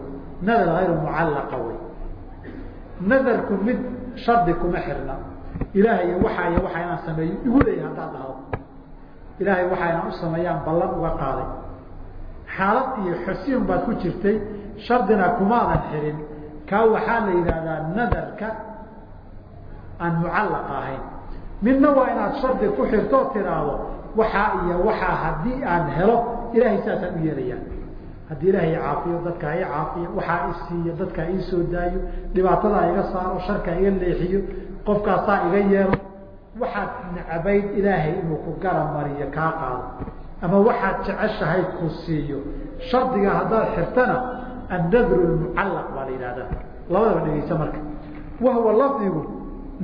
nadar hayru mucallaqa wey nadarku mid shardi kuma xirna. Ilaahay waxaa iyo waxaa inaan sameeyo igu leeya haddaad dhahdo. Ilaahay waxaa u sameeyaan ballan uga qaaday. Xaalad iyo xosiin baad ku jirtay shardina kumaadan xirin. Kaa waxaa la yidhaahdaa nadarka aan mucallaqa ahayn midna waa inaad shardi ku xirtoo tiraahdo waxaa iyo waxaa haddii aan helo ilaahay saasaan u yeelayaa. Haddii ilaahay caafiyo dadkaa i caafiyo waxaa i siiyo dadkaa ii soo daayo dhibaatadaa iga saaro sharkaa iga leexiyo qofkaasaa iga yeelo waxaad nacabayd ilaahay inuu ku garab mariyo kaa qaado. Ama waxaad jeceshahay ku siiyo. Shardiga haddaad xirtana annadru lmucallaq baa la yidhahdaa. Labadaba dhegeysa marka. Wahuwa lafdigu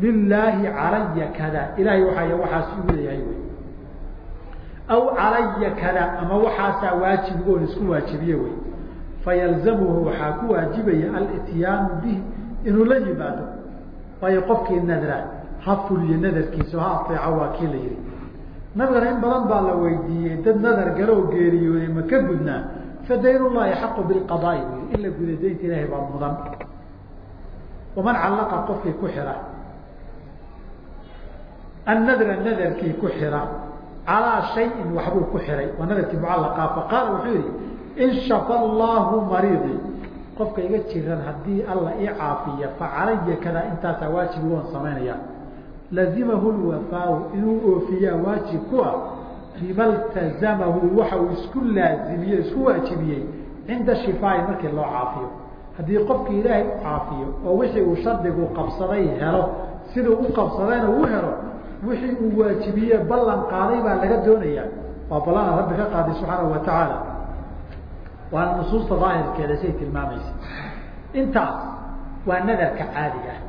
lilaahi calaya kada. Ilahay waaa waxaas igu leeyahay. Wy aw calaya kada ama waxaasaa waajibigoon isku waajibiye wey. Fayalzamuhu waxaa ku waajibaya alityaanu bihi inuu la yimaado. Waayo qofkii nadra ha fuliyo nadarkiisa ha aeeco waa kii la yihi nabigana in badan baa la weydiiyey dad nadar galoo geeriyooday ma ka gudnaa fadayn llahi xaqu bilqadaai bu in la guda daynta ilaahay baa mudan. Waman callaqa qofkii ku xira annadra nadarkii ku xira calaa shayin waxbuu ku xiray waa nadarkii mucallaqaa faqaala wuxuu yihi in shafa allahu mariidii qofka iga jiran haddii alla ii caafiya facalaya kadaa intaasaa waajib waan samaynaya lazimahu lwafaau inuu oofiyaa waajib ku ah bima waxa uu isku laazimiye isku waajibiyey cinda shifaai markii loo caafiyo haddii qofkii ilaahay u caafiyo oo wixii uu shardigu qabsaday helo siduu u qabsadayna uu helo wixii uu waajibiye ballan qaaday baa laga doonayaa waa ballana rabbi ka qaaday subxaanahu wa tacaala. Waana nusuusta daahirkeeda say tilmaamaysa. Intaas waa nadarka caadiga ah.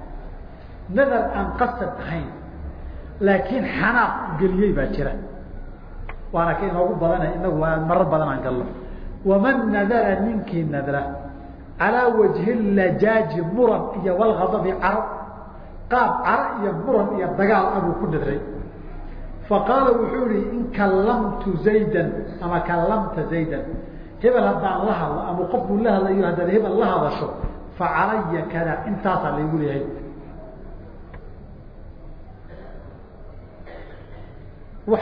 Nadar aan qasad ahayn laakiin xanaaq geliyey baa jira. Waana ka inoogu badana inagu marar badan aan galno. Waman nadara ninkii nadra calaa wajhi lajaaji muran iyo walghadabi caro qaab caro iyo muran iyo dagaal abuu ku nadray faqaala wuxuu ihi in kallamtu zaydan ama kallamta zaydan hebel haddaan la hadlo ama qofkuu la hadlayo haddaad hebel la hadasho facalaya kada intaasaa laygu leeyahay. U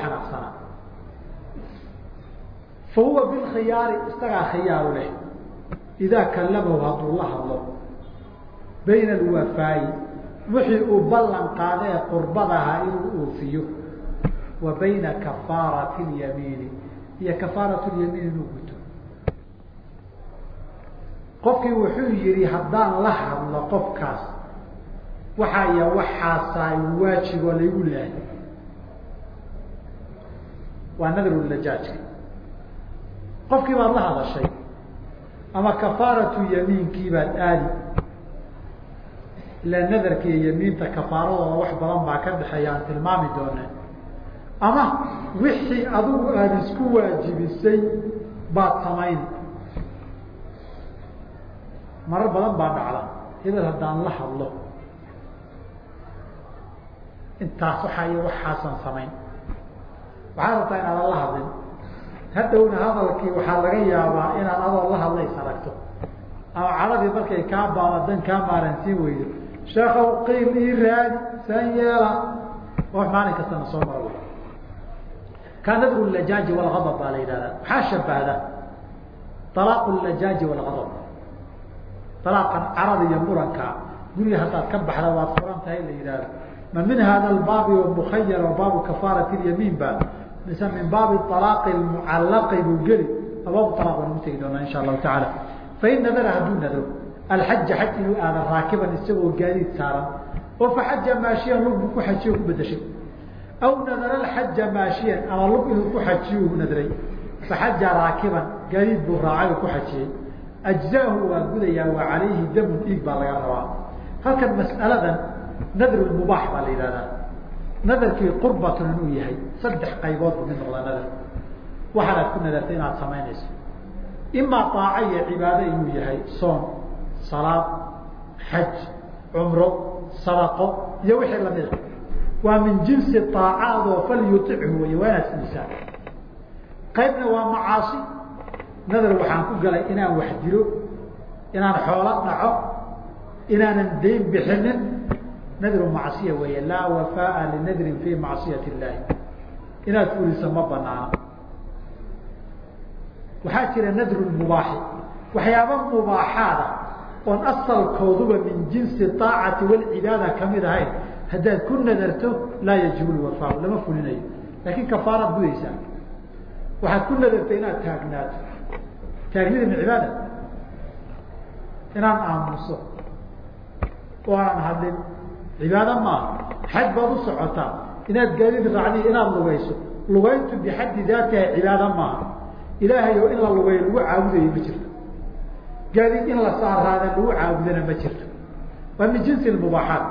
fa huwa bilkhiyaari isagaa khiyaaru leh. Idaa kallamahu hadduu la hadlo bayna alwafaayi wixii uu ballan qaada ee qurbadaha inuu oofiyo wa bayna kafaarati lyamiini iyo kafaaratu lyamiin inuu guto. Qofkii wuxuu yihi haddaan la hadlo qofkaas waxaa iyo waxaasaa waajiboo laygu leehay waa nadrulajaajka qofkii baad la hadashay ama kafaaratu yamiinkii baad aadi ila nadarka iyo yamiinta kafaaradooda wax badan baa ka dhexeeya aan tilmaami doonaa ama wixii adigu aada isku waajibisay baad samayn marar badan baa dhacda hebel haddaan la hadlo. Intaas waxaa iyo waxaasan samayn. Waxaad rabtaa inaadan la hadlin. Hadhowna hadalkii waxaa laga yaabaa inaad adoo la hadlays aragto ama cadhadii markay kaa baamadan kaa maaransiin weydo sheekow qiil ii raadi san yeela. Wax maalin kastana soo maro kaa nadru lajaaji walgadab baa la yidhahdaa maxaa shabahda alaaqu lajaaji walgadab alaaqan carada iyo muranka. Guriga haddaad ka baxda waad furan tahay la yidhahdo ma min hada albaabi mukhayar baabu kafaarati lyamiin ba mise min baabi alaaqi mucallaqi buu geli. Baabu alaq baan ugu tegi doonaa insha allahu tacaala. Fain nadara hadduu nadro alxaja xaj inuu aada raakiban isagoo gaadiid saaran oo faxaja maashiyan lug buu ku xajiyo ku bedeshay aw nadara alxaja maashiyan ama lug inuu ku xajiyo u nadray faxaja raakiban gaadiid buu raacay oo ku xajiyey ajzaahu waa gudayaa waa calayhi damun dhiig baa laga rabaa halkan mas'aladan nadr mubaax baa la yidhahdaa nadarkii qurbatun inuu yahay saddex qaybood buu mid noqdaa nadar waxaanaad ku nadartay inaad samaynayso imaa aaca iyo cibaado inuu yahay soon salaad xaj cumro sadaqo iyo wixii lamida waa min jinsi aacaadoo falyutichu wey waa inaad qaybna waa macaasi. Nadar waxaan ku galay inaan wax dilo inaan xoolo dhaco inaanan dayn bixinin. Nadru macsiya weeye laa wafaaa linadrin fi macsiyati illaahi. Inaad fuliso ma banaano. Waxaa jira nadru mubaaxi. Waxyaaba mubaaxaada oon asalkooduba min jinsi aacati walcibaada ka mid ahayn. Haddaad ku nadarto laa yajibu lwafaau lama fulinayo. Laakin kafaaraad gudaysaa waxaad ku nadartay inaad taagnaato. Taagnida min cibaada. Inaan aamuso. Oo aanan hadlin. Cibaado maaha. Xaj baad u socotaa. Inaad gaadiid raacdi inaad lugayso. Lugayntu bixaddi daatiha cibaado maaha. Ilaahay oo in la lugayo lagu caabudayo ma jirto gaadiid in la saaraada lagu caabudana ma jirto waa min jinsi mubaaxaat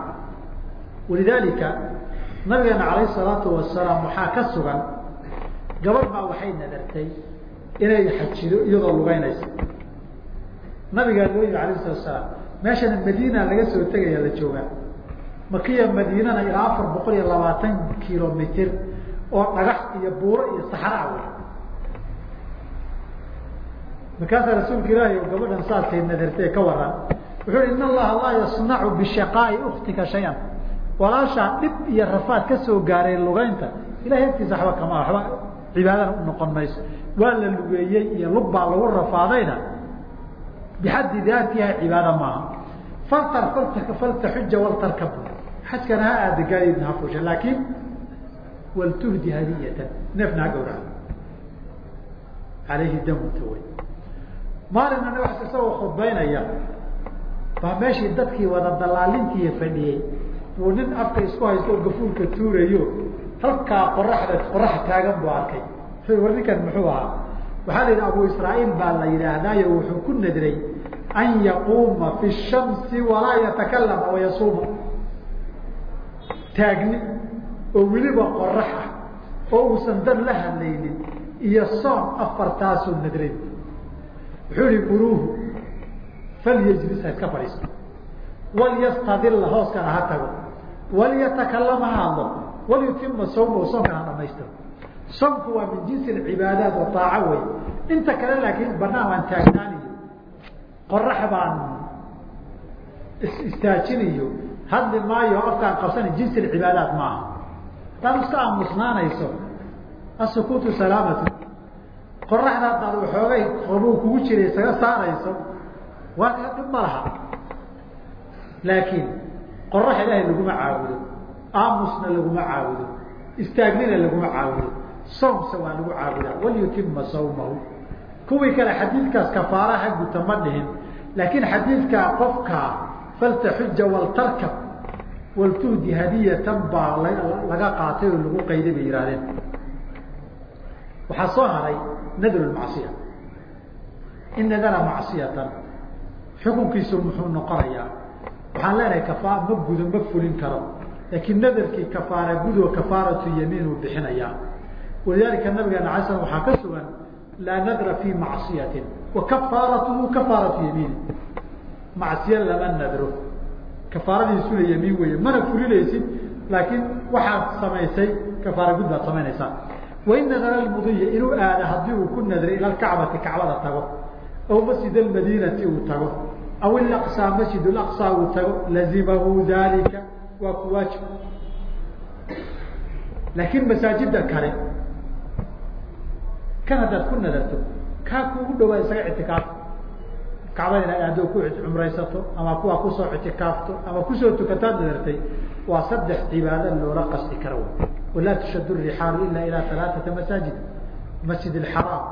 walidaalika nabigeena calayh salaatu wasalaam waxaa ka sugan gabadh baa waxay nadartay inay xajido iyadoo lugeynaysa nabigaa loo yimi alayh salatu asalaam meeshana madiina laga soo tegaya la joogaa makiya madiinana ilaa afar boqol iyo labaatan kilomitr oo dhagax iyo buuro iyo saxraa wey markaasaa rasuulka ilaahi gabadhan saasay nadartee ka waran wuxuu hi in allaha laa yasnacu bishaqaa'i uktika shay-an. Walaashaa dhib iyo rafaad ka soo gaaray lugaynta. Ilahay agtiisa waba kama waba cibaadana u noqon mayso. Waa la lugeeyey iyo lug lagu rafaadayna. Bixaddi daatiha cibaada maaha. Faltar faltaxuja waltarkab xajkana ha aada gaadiidna ha fuusha laakiin waltuhdi hadiyatan neefna ha gawraca alayhi damuta wey maalina nabig isagoo khudbaynaya. Baa meeshii dadkii wada dalaalintii fadhiyey. Buu nin afka isku haysto oo gafuurka tuurayo halkaa qoraxda qorax taagan buu arkay. War ninkan muxuu ahaa? Waxaa la yidhi abu israa'iil baa la yidhaahdaayo wuxuu ku nadray an yaquuma fi shamsi walaa yatakalama wayasuuma taagni oo weliba qorax ah oo uusan dad la hadlaynin iyo soom afartaasuu nadray wuxuu yihi muruuhu falyajlis ha iska fadhiisto walyastadilla hooskana ha tago. Walyatakalama ha hadlo walyutima sawma soomkana ha dhamaystiro soomku waa min jinsi cibaadaat oo aaco wey inta kale laakiin banaan waan taagnaaniyo. Qorax baan istaajinayo hadli maayo afkaan qabsana jinsi cibaadaat maaha. Haddaad iska aamusnaanayso. Asukuutu salaamatu qoraxda haddaad waxoogay qabuu kugu jiray isaga saarayso waa ka dhib ma laha. Laakiin qorax ilaahay laguma caabudo aamusna laguma caabudo istaagnina laguma caabudo soomse waa lagu caabudaa. Walyutima sawmahu. Kuwii kale xadiidkaas kafaara ha guta ma dhihin laakiin xadiidkaa qofkaa faltaxuja waltarkab waltuhdi hadiyatan baa laga qaatay oo lagu qayday bay yihahdeen waxaa soo haray nadru macsiya. In nadara macsiyatan xukunkiisu muxuu noqonayaa waxaan leenahay kafaar ma gudo ma fulin karo. Laakiin nadarkii kafaara gudo kafaaratu yamiin uu bixinayaa walidalika nabigeena ala slam waxaa ka sugan laa nadra fi macصiyatin wa kafaaratuhu kafaaratu yamiini macsiya lama nadro. Kafaaradiisuna yamiin weeye. Mana fulinaysid laakiin waxaad samaysay kafaara gud baad samaynaysaa wain nadara lmudiya inuu aada haddii uu ku nadray ila lkacbati kacbada tago. Aw masjid almadiinati uu tago. Aw ilaqsaa masjid laqsaa uu tago. Lazimahu dalika waa ku waajib. Laakiin masaajida kale kan haddaad ku nadarto kaa kuugu dhawaa isaga ictikaaf. Kacbada inaad aado ku cumraysato ama kuwaa ku soo ictikaafto ama ku soo tukataad nadartay waa saddex cibaado loola qasdi kara walaa tushad rixaalu ila ilaa alaaata masaajid masjid اxaraam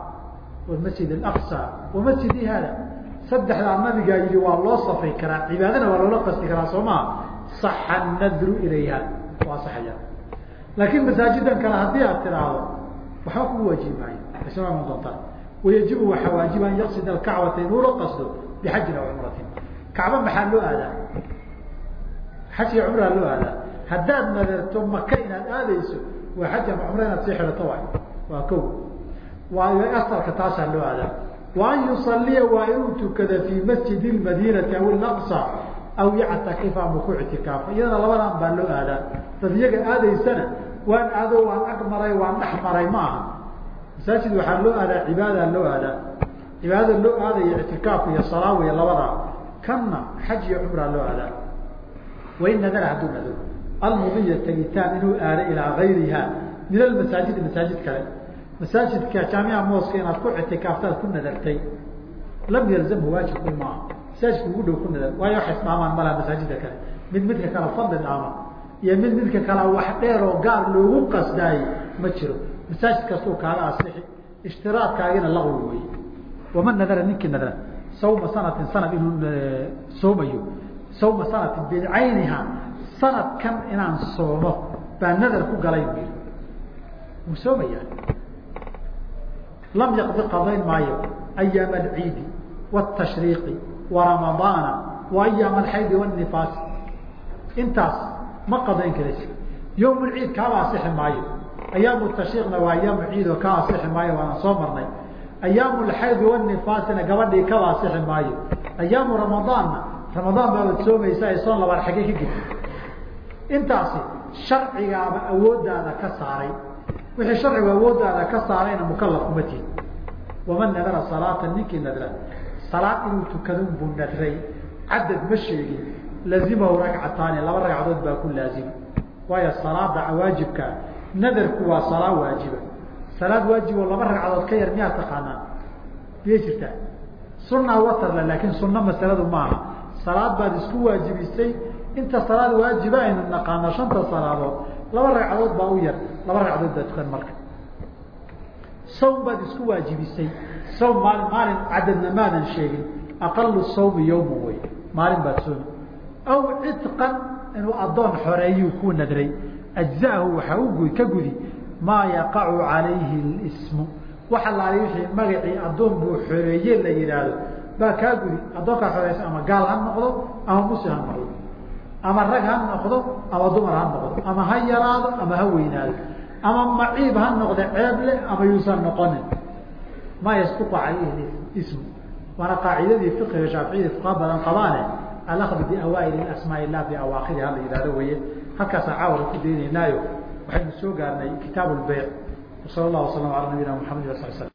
masjid اaqsa wamasjidi hada saddexdaa nabigaa yii waa loo safri karaa cibaadana waa loola qasdi karaa soo maa saxa nadru ilayha waa saxaya laakiin masaajidan kale haddii aad tidhaahdo waxba kugu waajibi maayo asma noon doontaa wayajibu waxaa waajib an yaqsida alkacbata inuu la qasdo bixajin aw cumratin kacba maxaa loo aadaa xaj iyo cumraa loo aadaa haddaad nadarto maka inaad aadayso waa xaj ama cumra inaad sii xidhato waay. Waa ko waayo asalka taasaa loo aadaa. Wa an yusaliya waa inuu tukada fii masjidi madinati aw ilaqsa aw yactakifa ama ku ictikaafa iyadana labadan baa loo aadaa. Dad iyaga aadaysana waan aado waan ag maray waan dhex maray ma aha. Masaajid waxaa loo aadaa cibaada loo aadaa. Cibaadada loo aadaya ictikaaf iyo salaawiya labadaa. Kanna xaj iyo cumraa loo aadaa. Wain nadara hadduu nado almudiya tagitaan inuu aado ilaa gayriha min almasaajidi masaajid kale. Masaajidka jaamica mooska inaad ku ictikaaftaad ku nadartay lam yalzamhu waajibku maaha masaajidka ugu dhow ku nadar waayo waxay isdhaamaan malaha masaajida kale. Mid midka kale fadli dhaama iyo mid midka kale wax dheer oo gaar loogu qasdaayey ma jiro. Masaajid kastuu kaaga asixi ishtiraadkaagina laqwi wey waman nadara ninkii nadara. Sawma sanatin sanad inuu soomayo sawma sanatin bicayniha sanadkan inaan soomo baa nadar ku galay. Bu wuu soomayaa. Lam yaqdi qadayn maayo. Ayaama alciidi wاtashriiqi waramadaana wa ayaama alxaydi wاnifaasi intaas ma qadayn karaysi yowm lciid kaaba asixi maayo. Ayaamu tashriiqna waa ayaamu ciid oo ka asixi maayo waana soo marnay. Ayaamu lxaydi wanifaasina gabadhii kaba asixi maayo. Ayaamu ramadaanna ramadaan baabad soomaysa ay soon labaad xaggey ka gedi intaasi sharcigaaba awooddaada ka saaray. Wixii sharcigu awooddaada ka saarayna mukalaf kuma tihin waman nadara salaata ninkii nadra. Salaad inuu tukadun buu nadray. Cadad ma sheegin. Lazimahu ragcataani laba ragcadood baa ku laazima waayo salaada waajibka nadarku waa salaa waajiba. Salaad waajib oo laba ragcadood ka yar miyaa taqaanaa miyay jirtaa. Sunaa watarle laakiin sunno masaladu maaha. Salaad baad isku waajibisay inta salaad waajiba aynu naqaano shanta salaadood laba ragcadood baa u yar laba ragcadood baa tukan marka. Sawm baad isku waajibisay. Sawm maalin maalin cadadna maadan sheegin. Aqalu sawmi yawma wey maalin baad soomi aw cidqan inuu addoon xoreeyuu ku nadray. Ajzaahu waxaa u ka gudi maa yaqacu calayhi lismu. Waxa laali wixii magacii addoon buu xoreeye la yidhaahdo baa kaa gudi addoonkaa xoreysa ama gaal ha noqdo ama muslim ha noqdo ama rag ha noqdo ama dumar ha noqdo. Ama ha yaraado ama ha weynaado. Ama maciib ha noqde ceeb leh ama yuusan noqonin. Maa yasduqu calayhi ismu. Waana qaacidadii fiqiga shaaficiyada fuqaa badan qabaane alakdu biawaail asmaa lah biawaakiriha la yidhahdo weye halkaasaa caawara ku daynaynaayo waxaynu soo gaarnay kitaab lbeyc sal اllah waslam ala nabiyina mxamed sl